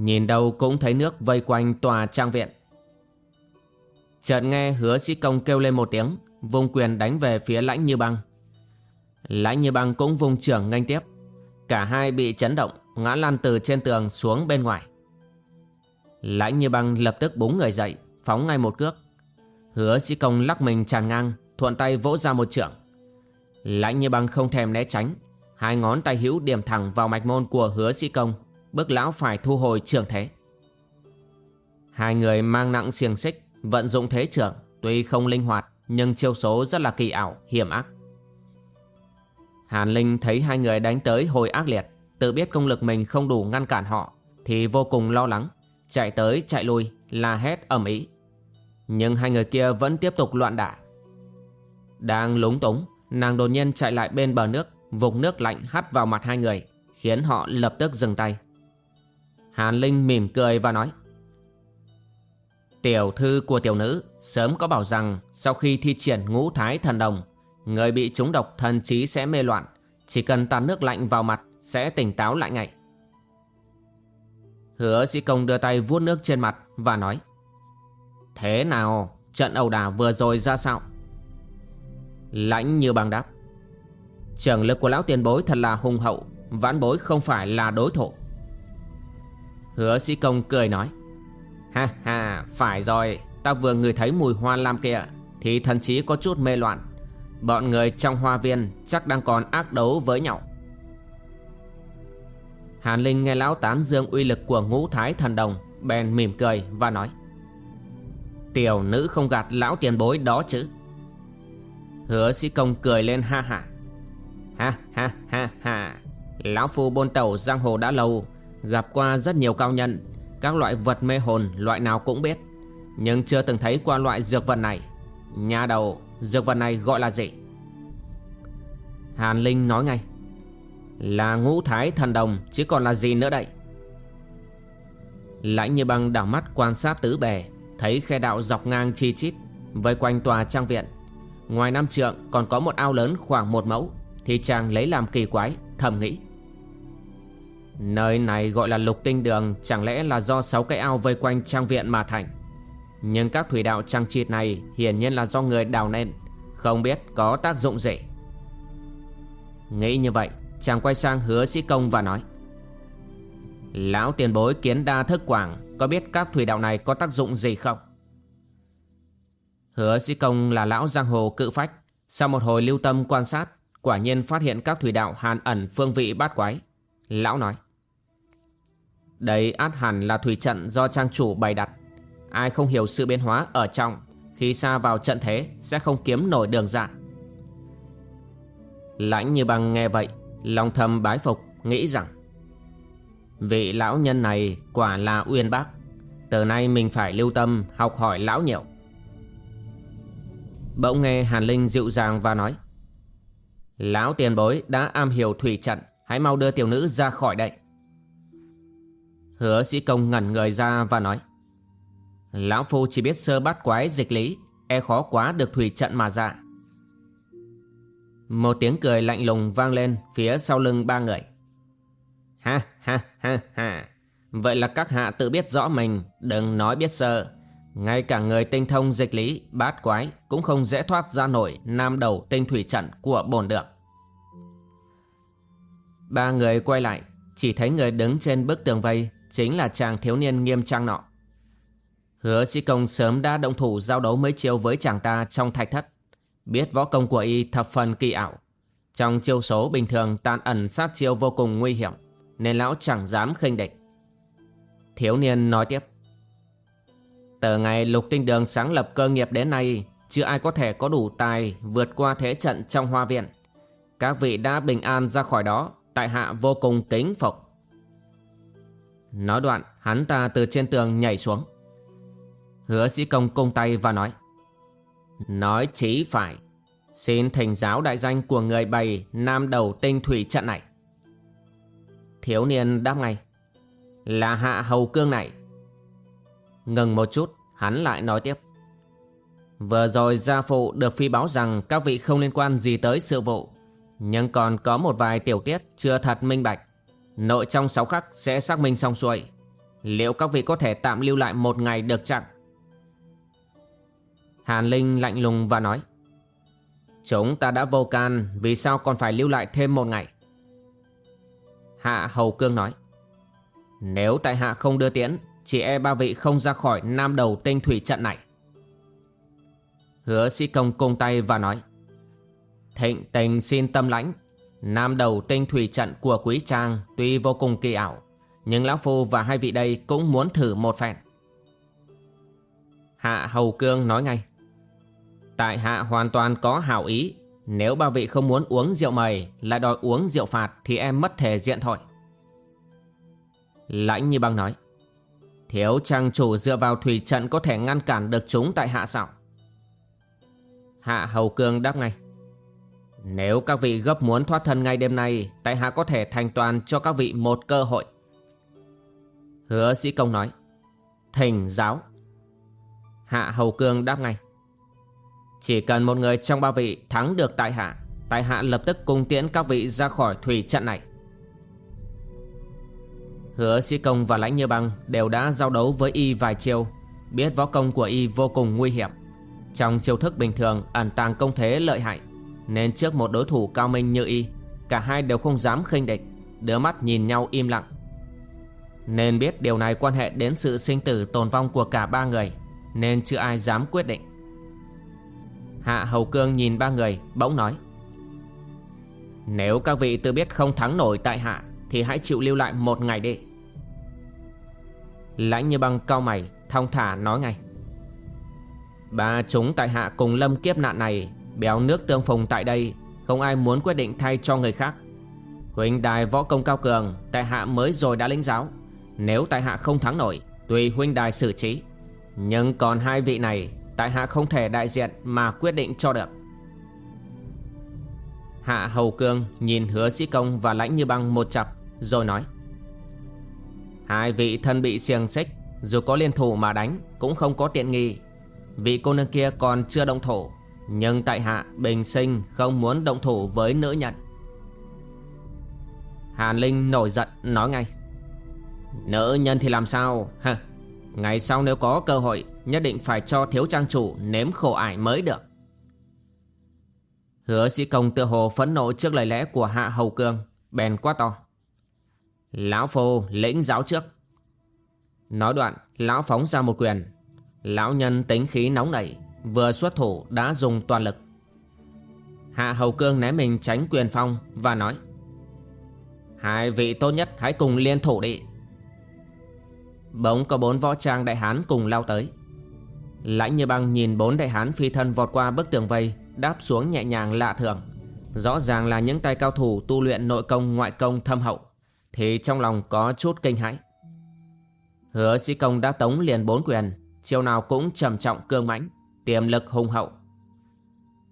Nhìn đâu cũng thấy nước vây quanh tòa trang viện. Chợt nghe hứa sĩ công kêu lên một tiếng, vùng quyền đánh về phía lãnh như băng. Lãnh như băng cũng vùng trưởng nghênh tiếp. Cả hai bị chấn động, Ngã lan từ trên tường xuống bên ngoài. Lãnh như băng lập tức búng người dậy, Phóng ngay một cước. Hứa sĩ công lắc mình tràn ngang, Thuận tay vỗ ra một trưởng. Lãnh như băng không thèm né tránh, Hai ngón tay hữu điểm thẳng vào mạch môn của hứa sĩ công. Bức lão phải thu hồi trường thế. Hai người mang nặng xiềng xích Vận dụng thế trưởng Tuy không linh hoạt Nhưng chiêu số rất là kỳ ảo, hiểm ác. Hàn Linh thấy hai người đánh tới hồi ác liệt Tự biết công lực mình không đủ ngăn cản họ Thì vô cùng lo lắng Chạy tới chạy lui La hét ầm ĩ. Nhưng hai người kia vẫn tiếp tục loạn đả. Đang lúng túng Nàng đột nhiên chạy lại bên bờ nước Vùng nước lạnh hắt vào mặt hai người Khiến họ lập tức dừng tay. Hàn Linh mỉm cười và nói, Tiểu thư của tiểu nữ Sớm có bảo rằng Sau khi thi triển ngũ thái thần đồng, Người bị trúng độc thần trí sẽ mê loạn. Chỉ cần tàn nước lạnh vào mặt Sẽ tỉnh táo lại ngay. Hứa sĩ công đưa tay vuốt nước trên mặt Và nói, Thế nào, trận ẩu đả vừa rồi ra sao? Lãnh như bằng đáp, Trường lực của lão tiền bối thật là hùng hậu, Vãn bối không phải là đối thủ. Hứa sĩ công cười nói. Ha ha, phải rồi. Ta vừa ngửi thấy mùi hoa lam kia, Thì thần trí có chút mê loạn. Bọn người trong hoa viên chắc đang còn ác đấu với nhau. Hàn Linh nghe lão tán dương uy lực của ngũ thái thần đồng, Bèn mỉm cười và nói. Tiểu nữ không gạt lão tiền bối đó chứ? Hứa sĩ công cười lên ha ha. Ha ha ha ha. Lão phu bôn tàu giang hồ đã lâu Gặp qua rất nhiều cao nhân, Các loại vật mê hồn loại nào cũng biết. Nhưng chưa từng thấy qua loại dược vật này. Nhà đầu, Dược vật này gọi là gì? Hàn Linh nói ngay. Là ngũ thái thần đồng, Chứ còn là gì nữa đây? Lãnh như băng đảo mắt quan sát tứ bề, Thấy khe đạo dọc ngang chi chít, Vây quanh tòa trang viện. Ngoài năm trượng còn có một ao lớn khoảng một mẫu, Thì chàng lấy làm kỳ quái, Thầm nghĩ. Nơi này gọi là lục tinh đường, Chẳng lẽ là do sáu cái ao vây quanh trang viện mà thành? Nhưng các thủy đạo trang trịt này Hiển nhiên là do người đào nên, Không biết có tác dụng gì. Nghĩ như vậy, Chàng quay sang hứa sĩ công và nói, Lão tiền bối kiến đa thức quảng, Có biết các thủy đạo này có tác dụng gì không? Hứa sĩ công là lão giang hồ cự phách, Sau một hồi lưu tâm quan sát, Quả nhiên phát hiện các thủy đạo hàn ẩn phương vị bát quái. Lão nói đây át hẳn là thủy trận do trang chủ bày đặt. Ai không hiểu sự biến hóa ở trong, Khi xa vào trận thế, Sẽ không kiếm nổi đường ra Lãnh như bằng nghe vậy, Lòng thầm bái phục, Nghĩ rằng, Vị lão nhân này quả là uyên bác. Từ nay mình phải lưu tâm, Học hỏi lão nhiều. Bỗng nghe Hàn Linh dịu dàng và nói, Lão tiền bối đã am hiểu thủy trận, Hãy mau đưa tiểu nữ ra khỏi đây. Hứa sĩ công ngẩn người ra và nói Lão phu chỉ biết sơ bát quái dịch lý E khó quá được thủy trận mà ra Một tiếng cười lạnh lùng vang lên phía sau lưng ba người. Ha ha ha ha. Vậy là các hạ tự biết rõ mình Đừng nói biết sơ. Ngay cả người tinh thông dịch lý, bát quái cũng không dễ thoát ra nổi nam đầu tinh thủy trận của bổn được. Ba người quay lại, chỉ thấy người đứng trên bức tường vây chính là chàng thiếu niên nghiêm trang nọ. Hứa sĩ công sớm đã động thủ giao đấu mấy chiêu với chàng ta trong thạch thất. Biết võ công của y thập phần kỳ ảo. Trong chiêu số bình thường tàn ẩn sát chiêu vô cùng nguy hiểm, nên lão chẳng dám khinh địch. Thiếu niên nói tiếp. Từ ngày lục tinh đường sáng lập cơ nghiệp đến nay Chưa ai có thể có đủ tài vượt qua thế trận trong hoa viện Các vị đã bình an ra khỏi đó Tại hạ vô cùng kính phục Nói đoạn, hắn ta từ trên tường nhảy xuống. Hứa sĩ công cung tay và nói Nói chí phải, Xin thành giáo đại danh của người bày Nam đầu tinh thủy trận này. Thiếu niên đáp ngay, Là hạ hầu cương này. Ngừng một chút, Hắn lại nói tiếp, Vừa rồi gia phụ được phi báo rằng Các vị không liên quan gì tới sự vụ, Nhưng còn có một vài tiểu tiết Chưa thật minh bạch. Nội trong sáu khắc sẽ xác minh xong xuôi. Liệu các vị có thể tạm lưu lại một ngày được chăng? Hàn Linh lạnh lùng và nói, Chúng ta đã vô can, Vì sao còn phải lưu lại thêm một ngày? Hạ Hầu Cương nói, Nếu tại hạ không đưa tiễn, chỉ e ba vị không ra khỏi nam đầu tinh thủy trận này. Hứa sĩ công cung tay và nói, Thịnh tình xin tâm lãnh Nam đầu tinh thủy trận của quý trang Tuy vô cùng kỳ ảo, Nhưng Lão Phu và hai vị đây cũng muốn thử một phen Hạ Hầu Cương nói ngay, Tại hạ hoàn toàn có hảo ý, Nếu ba vị không muốn uống rượu mời, Lại đòi uống rượu phạt Thì em mất thể diện thôi Lãnh như băng nói, Thiếu trang chủ dựa vào thủy trận có thể ngăn cản được chúng tại hạ sao? Hạ Hầu Cương đáp ngay. Nếu các vị gấp muốn thoát thân ngay đêm nay, tại hạ có thể thành toàn cho các vị một cơ hội. Hứa sĩ công nói. Thỉnh giáo. Hạ Hầu Cương đáp ngay. Chỉ cần một người trong ba vị thắng được tại hạ, tại hạ lập tức cung tiễn các vị ra khỏi thủy trận này. Hứa sĩ công và lãnh như băng đều đã giao đấu với y vài chiêu Biết võ công của y vô cùng nguy hiểm Trong chiêu thức bình thường ẩn tàng công thế lợi hại nên trước một đối thủ cao minh như y, Cả hai đều không dám khinh địch, Đứa mắt nhìn nhau im lặng. Nên biết điều này quan hệ đến sự sinh tử tồn vong của cả ba người, Nên chưa ai dám quyết định. Hạ Hầu Cương nhìn ba người, bỗng nói, Nếu các vị tự biết không thắng nổi tại hạ, Thì hãy chịu lưu lại một ngày đi. Lãnh như băng cao mày, Thong thả nói ngay, Ba chúng tại hạ cùng lâm kiếp nạn này Béo nước tương phùng tại đây, Không ai muốn quyết định thay cho người khác. Huynh đài võ công cao cường, Tại hạ mới rồi đã lĩnh giáo. Nếu tại hạ không thắng nổi, Tùy huynh đài xử trí. Nhưng còn hai vị này, Tại hạ không thể đại diện mà quyết định cho được. Hạ Hầu Cương nhìn hứa sĩ công và lãnh như băng một chặp, Rồi nói. Hai vị thân bị xiềng xích, Dù có liên thủ mà đánh cũng không có tiện nghi. Vị cô nương kia còn chưa động thủ nhưng tại hạ bình sinh không muốn động thủ với nữ nhân. Hàn Linh nổi giận, nói ngay. Nữ nhân thì làm sao? Hả Ngày sau nếu có cơ hội, Nhất định phải cho thiếu trang chủ nếm khổ ải mới được. Hứa sĩ công tựa hồ phẫn nộ trước lời lẽ của Hạ Hầu Cương Bèn quá to. Lão Phu, lĩnh giáo trước. Nói đoạn, Lão phóng ra một quyền. Lão nhân tính khí nóng nảy Vừa xuất thủ đã dùng toàn lực. Hạ Hầu Cương né mình tránh quyền phong Và nói, Hai vị tốt nhất hãy cùng liên thủ đi. Bỗng có bốn võ trang đại hán cùng lao tới. Lãnh như băng nhìn bốn đại hán phi thân vọt qua bức tường vây, Đáp xuống nhẹ nhàng lạ thường. Rõ ràng là những tay cao thủ tu luyện nội công, ngoại công thâm hậu, Thì trong lòng có chút kinh hãi. Hứa sĩ công đã tống liền bốn quyền chiều nào cũng trầm trọng cương mãnh. Tiềm lực hùng hậu.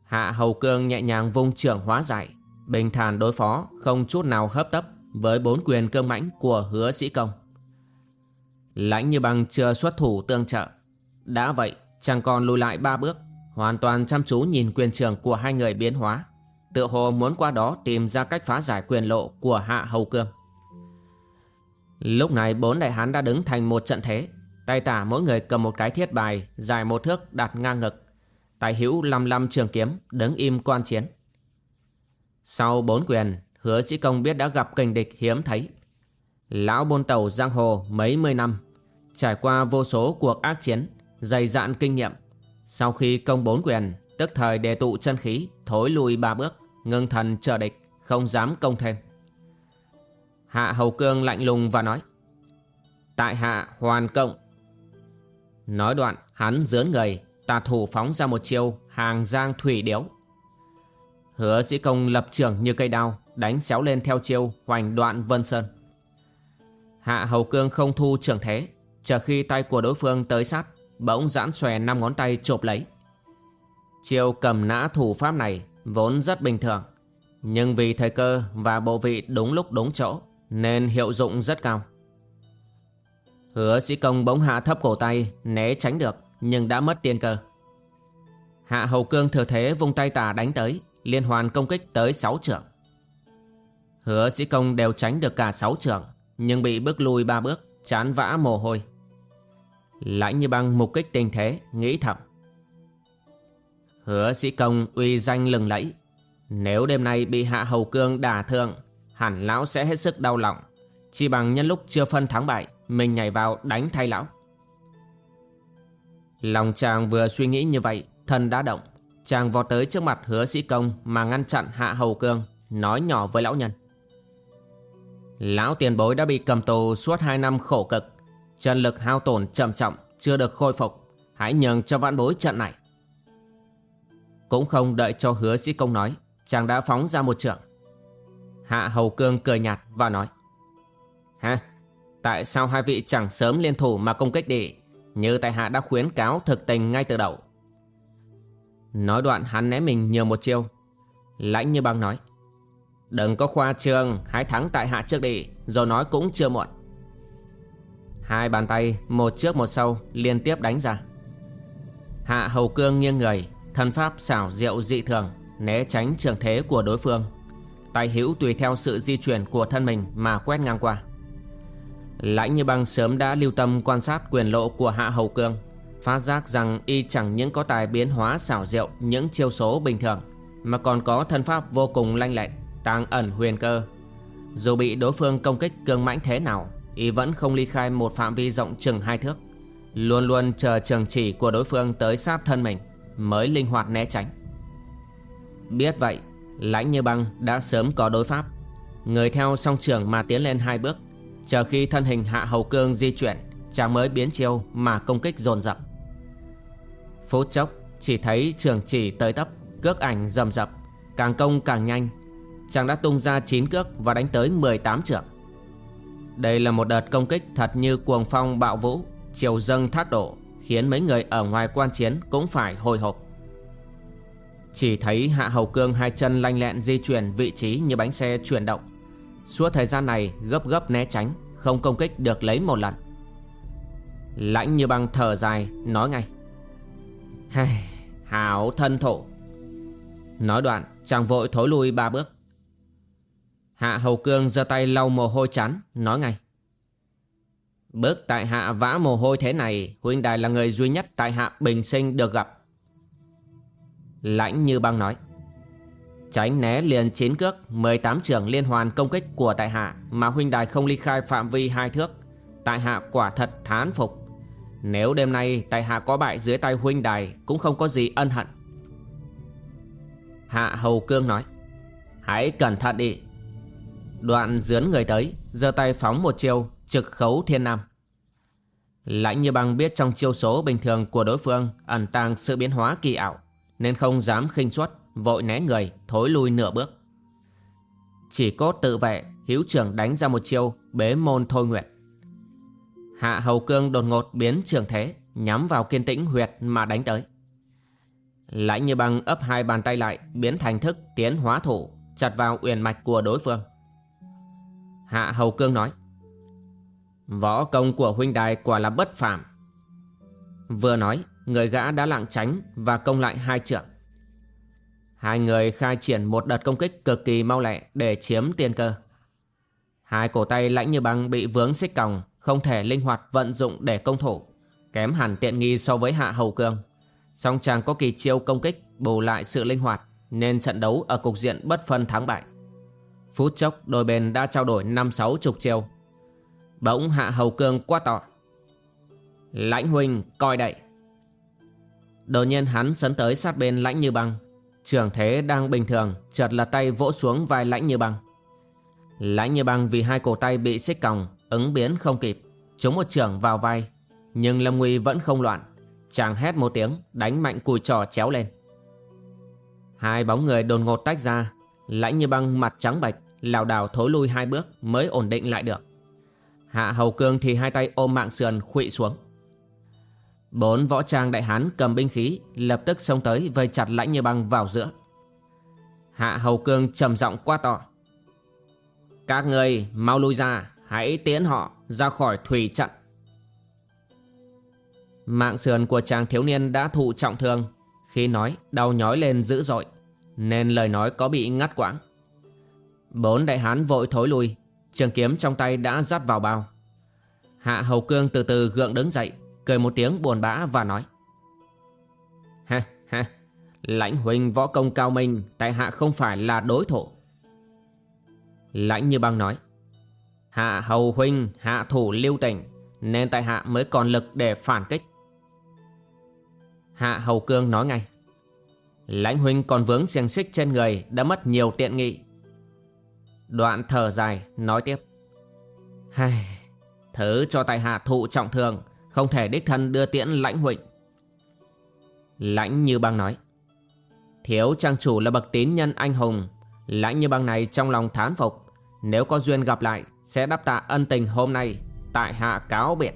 Hạ hầu cương nhẹ nhàng vung trưởng hóa giải, Bình thản đối phó, Không chút nào hấp tấp Với bốn quyền cương mãnh của hứa sĩ công. Lãnh như băng chưa xuất thủ tương trợ. Đã vậy chàng còn lùi lại ba bước, Hoàn toàn chăm chú nhìn quyền trường của hai người biến hóa, Tự hồ muốn qua đó tìm ra cách phá giải quyền lộ của Hạ Hầu Cương. Lúc này bốn đại hán đã đứng thành một trận thế Tay tả mỗi người cầm một cái thiết bài, Dài một thước, đặt ngang ngực. Tay hữu lăm lăm trường kiếm, Đứng im quan chiến. Sau bốn quyền, Hứa sĩ công biết đã gặp kình địch hiếm thấy. Lão bôn tàu giang hồ mấy mươi năm, Trải qua vô số cuộc ác chiến, Dày dạn kinh nghiệm. Sau khi công bốn quyền, Tức thời đề tụ chân khí, Thối lùi ba bước, Ngưng thần chờ địch, Không dám công thêm. Hạ Hầu Cương lạnh lùng và nói, Tại hạ hoàn cộng Nói đoạn, hắn dướn người Tà thủ phóng ra một chiêu, Hàng giang thủy điếu Hứa sĩ công lập trường như cây đao, Đánh xéo lên theo chiêu, Hoành đoạn vân sơn. Hạ Hầu Cương không thu trường thế, Chờ khi tay của đối phương tới sát, Bỗng giãn xòe năm ngón tay chộp lấy. Chiêu cầm nã thủ pháp này Vốn rất bình thường, Nhưng vì thời cơ và bộ vị đúng lúc đúng chỗ, Nên hiệu dụng rất cao. Hứa sĩ công bỗng hạ thấp cổ tay, Né tránh được, Nhưng đã mất tiên cơ. Hạ hầu cương thừa thế vung tay tả đánh tới, Liên hoàn công kích tới 6 trưởng. Hứa sĩ công đều tránh được cả 6 trưởng, Nhưng bị bước lui ba bước, Chán vã mồ hôi. Lãnh như băng mục kích tình thế, Nghĩ thầm. Hứa sĩ công uy danh lừng lẫy. Nếu đêm nay bị hạ hầu cương đả thương, Hẳn lão sẽ hết sức đau lòng. Chỉ bằng nhân lúc chưa phân thắng bại mình nhảy vào đánh thay lão. Lòng chàng vừa suy nghĩ như vậy, Thân đã động. Chàng vọt tới trước mặt hứa sĩ công Mà ngăn chặn hạ hầu cương Nói nhỏ với lão nhân. Lão tiền bối đã bị cầm tù suốt 2 năm khổ cực. Chân lực hao tổn trầm trọng, Chưa được khôi phục. Hãy nhường cho vãn bối trận này. Cũng không đợi cho hứa sĩ công nói, Chàng đã phóng ra một trưởng Hạ hầu cương cười nhạt và nói Ha Tại sao hai vị chẳng sớm liên thủ mà công kích đi? Như tại hạ đã khuyến cáo thực tình ngay từ đầu. Nói đoạn hắn né mình nhờ một chiêu. Lãnh như băng nói, Đừng có khoa trương, Hãy thắng tại hạ trước đi, Rồi nói cũng chưa muộn. Hai bàn tay, một trước một sau, liên tiếp đánh ra. Hạ hầu cương nghiêng người, Thân pháp xảo diệu dị thường, Né tránh trường thế của đối phương. Tay hữu tùy theo sự di chuyển của thân mình Mà quét ngang qua. Lãnh như băng sớm đã lưu tâm quan sát quyền lộ của hạ hầu cương Phát giác rằng y chẳng những có tài biến hóa xảo diệu những chiêu số bình thường Mà còn có thân pháp vô cùng lanh lẹn, tàng ẩn huyền cơ. Dù bị đối phương công kích cương mãnh thế nào Y vẫn không ly khai một phạm vi rộng chừng hai thước Luôn luôn chờ trường chỉ của đối phương tới sát thân mình Mới linh hoạt né tránh. Biết vậy Lãnh như băng đã sớm có đối pháp. Người theo song trường mà tiến lên hai bước Chờ khi thân hình hạ hầu cương di chuyển, Chàng mới biến chiêu mà công kích dồn dập. Phút chốc, chỉ thấy trường chỉ tới tấp, Cước ảnh rầm rập, Càng công càng nhanh. Chàng đã tung ra 9 cước và đánh tới 18 trưởng Đây là một đợt công kích thật như cuồng phong bạo vũ, Chiều dâng thác đổ, Khiến mấy người ở ngoài quan chiến cũng phải hồi hộp. Chỉ thấy Hạ Hầu Cương hai chân lanh lẹn di chuyển vị trí như bánh xe chuyển động. Suốt thời gian này, gấp gấp né tránh, Không công kích được lấy một lần. Lãnh như băng thở dài, nói ngay. Hảo thân thổ. Nói đoạn, chàng vội thối lui ba bước. Hạ Hầu Cương giơ tay lau mồ hôi chán, Nói ngay. Bước tại hạ vã mồ hôi thế này, Huynh đài là người duy nhất tại hạ bình sinh được gặp. Lãnh như băng nói. Tránh né liền chín cước 18 trưởng liên hoàn công kích của tại hạ Mà huynh đài không ly khai phạm vi hai thước. Tại hạ quả thật thán phục. Nếu đêm nay tại hạ có bại dưới tay huynh đài Cũng không có gì ân hận. Hạ Hầu Cương nói, Hãy cẩn thận đi. Đoạn dướn người tới, giơ tay phóng một chiêu trực khấu thiên nam. Lãnh như băng biết trong chiêu số bình thường của đối phương ẩn tàng sự biến hóa kỳ ảo, nên không dám khinh suất vội né người, thối lui nửa bước. Chỉ cốt tự vệ hiếu trưởng đánh ra một chiêu, bế môn thôi nguyệt. Hạ hầu cương đột ngột biến trường thế, nhắm vào kiên tĩnh huyệt mà đánh tới. Lãnh như băng ấp hai bàn tay lại, biến thành thức, tiến hóa thủ, chặt vào uyển mạch của đối phương. Hạ hầu cương nói, võ công của huynh đài quả là bất phàm. Vừa nói, người gã đã lặng tránh và công lại hai trượng. Hai người khai triển một đợt công kích cực kỳ mau lẹ để chiếm tiên cơ. Hai cổ tay lãnh như băng bị vướng xích còng, không thể linh hoạt vận dụng để công thủ, kém hẳn tiện nghi so với hạ hầu cương. Song chàng có kỳ chiêu công kích bù lại sự linh hoạt nên trận đấu ở cục diện bất phân thắng bại. Phút chốc đôi bên đã trao đổi năm sáu chục chiêu. Bỗng hạ hầu cương quá tỏ. Lãnh huynh coi đậy. Đột nhiên hắn sấn tới sát bên lãnh như băng Trường thế đang bình thường, Chợt là tay vỗ xuống vai lãnh như băng. Lãnh như băng vì hai cổ tay bị xích còng, Ứng biến không kịp, Trúng một trường vào vai. Nhưng Lâm Nguy vẫn không loạn, Chàng hét một tiếng, Đánh mạnh cùi trò chéo lên. Hai bóng người đồn ngột tách ra, Lãnh như băng mặt trắng bạch, lảo đảo thối lui hai bước Mới ổn định lại được. Hạ Hầu Cương thì hai tay ôm mạng sườn khuỵu xuống. Bốn võ trang đại hán cầm binh khí Lập tức xông tới vây chặt lãnh như băng vào giữa. Hạ Hầu Cương trầm giọng quá to. Các người mau lui ra, Hãy tiến họ ra khỏi thủy trận. Mạng sườn của chàng thiếu niên đã thụ trọng thương. Khi nói, đau nhói lên dữ dội, Nên lời nói có bị ngắt quãng. Bốn đại hán vội thối lui, Trường kiếm trong tay đã dắt vào bao. Hạ Hầu Cương từ từ gượng đứng dậy cười một tiếng buồn bã và nói. <laughs> Ha ha Lãnh huynh võ công cao minh Tại hạ không phải là đối thủ. Lãnh như băng nói. Hạ hầu huynh hạ thủ lưu tình Nên tại hạ mới còn lực để phản kích. Hạ hầu cương nói ngay. Lãnh huynh còn vướng xiềng xích trên người Đã mất nhiều tiện nghị. Đoạn thở dài nói tiếp. Hai, Thứ cho tại hạ thụ trọng thương không thể đích thân đưa tiễn lãnh huynh Lãnh như băng nói, Thiếu trang chủ là bậc tín nhân anh hùng. Lãnh như băng này trong lòng thán phục. Nếu có duyên gặp lại, Sẽ đáp tạ ân tình hôm nay Tại hạ cáo biệt.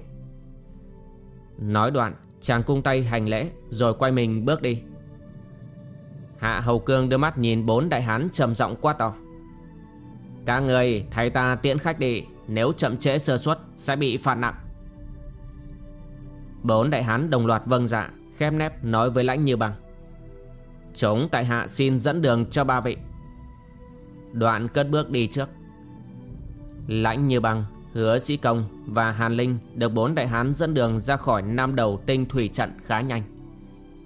Nói đoạn, chàng cung tay hành lễ Rồi quay mình bước đi. Hạ Hầu Cương đưa mắt nhìn bốn đại hán trầm giọng quá to, Các người thay ta tiễn khách đi, Nếu chậm trễ sơ suất Sẽ bị phạt nặng. Bốn đại hán đồng loạt vâng dạ Khép nép nói với lãnh như băng Chúng tại hạ xin dẫn đường cho ba vị. Đoạn cất bước đi trước. Lãnh như băng Hứa sĩ công và Hàn Linh Được bốn đại hán dẫn đường ra khỏi Nam đầu tinh thủy trận khá nhanh.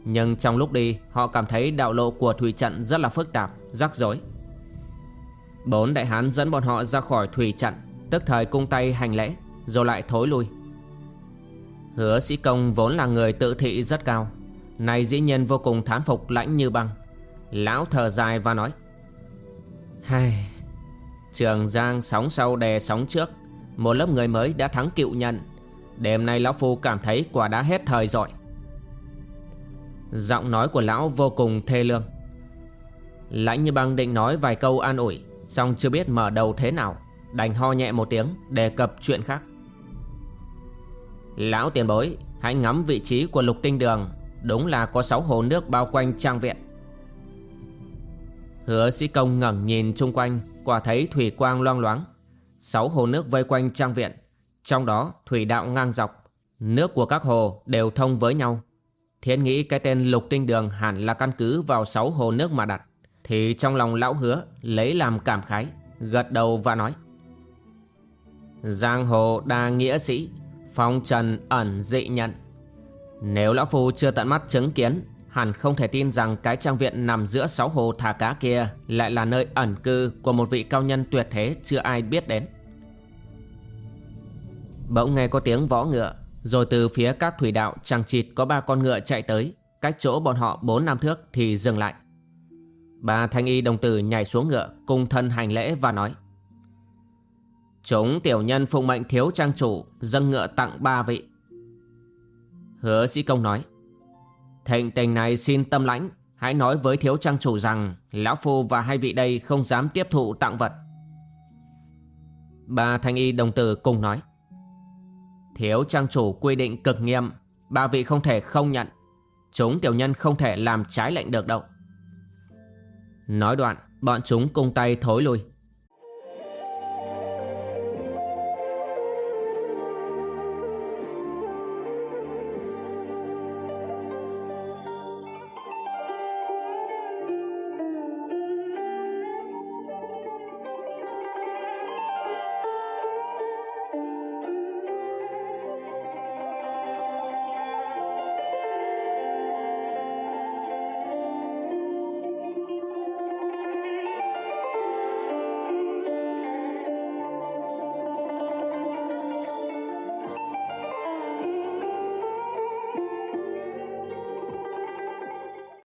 Nhưng trong lúc đi, Họ cảm thấy đạo lộ của thủy trận rất là phức tạp, Rắc rối. Bốn đại hán dẫn bọn họ ra khỏi thủy trận, Tức thời cung tay hành lễ, Rồi lại thối lui. Hứa sĩ công vốn là người tự thị rất cao. Này dĩ nhiên vô cùng thán phục lãnh như băng. Lão thở dài và nói Hai Trường Giang sóng sau đè sóng trước. Một lớp người mới đã thắng cựu nhân. Đêm nay Lão Phu cảm thấy quả đã hết thời rồi. Giọng nói của Lão vô cùng thê lương. Lãnh như băng định nói vài câu an ủi Xong chưa biết mở đầu thế nào Đành ho nhẹ một tiếng đề cập chuyện khác Lão tiền bối, Hãy ngắm vị trí của lục tinh đường. Đúng là có sáu hồ nước bao quanh trang viện. Hứa sĩ công ngẩng nhìn chung quanh, Quả thấy thủy quang loang loáng. Sáu hồ nước vây quanh trang viện, Trong đó thủy đạo ngang dọc. Nước của các hồ đều thông với nhau. Thiên nghĩ cái tên lục tinh đường hẳn là căn cứ vào sáu hồ nước mà đặt. Thì trong lòng lão hứa lấy làm cảm khái, Gật đầu và nói. Giang hồ đa nghĩa sĩ Phong trần ẩn dị nhận. Nếu lão phu chưa tận mắt chứng kiến, Hẳn không thể tin rằng cái trang viện nằm giữa sáu hồ thả cá kia Lại là nơi ẩn cư của một vị cao nhân tuyệt thế chưa ai biết đến. Bỗng nghe có tiếng võ ngựa, Rồi từ phía các thủy đạo chẳng chịt có ba con ngựa chạy tới, Cách chỗ bọn họ bốn năm thước thì dừng lại. Ba thanh y đồng tử nhảy xuống ngựa, Cùng thân hành lễ và nói Chúng tiểu nhân phụng mệnh thiếu trang chủ, Dâng ngựa tặng ba vị. Hứa sĩ công nói, Thịnh tình này xin tâm lãnh. Hãy nói với thiếu trang chủ rằng, Lão Phu và hai vị đây không dám tiếp thụ tặng vật. Ba thanh y đồng tử cùng nói, Thiếu trang chủ quy định cực nghiêm. Ba vị không thể không nhận. Chúng tiểu nhân không thể làm trái lệnh được đâu. Nói đoạn, Bọn chúng cung tay thối lui.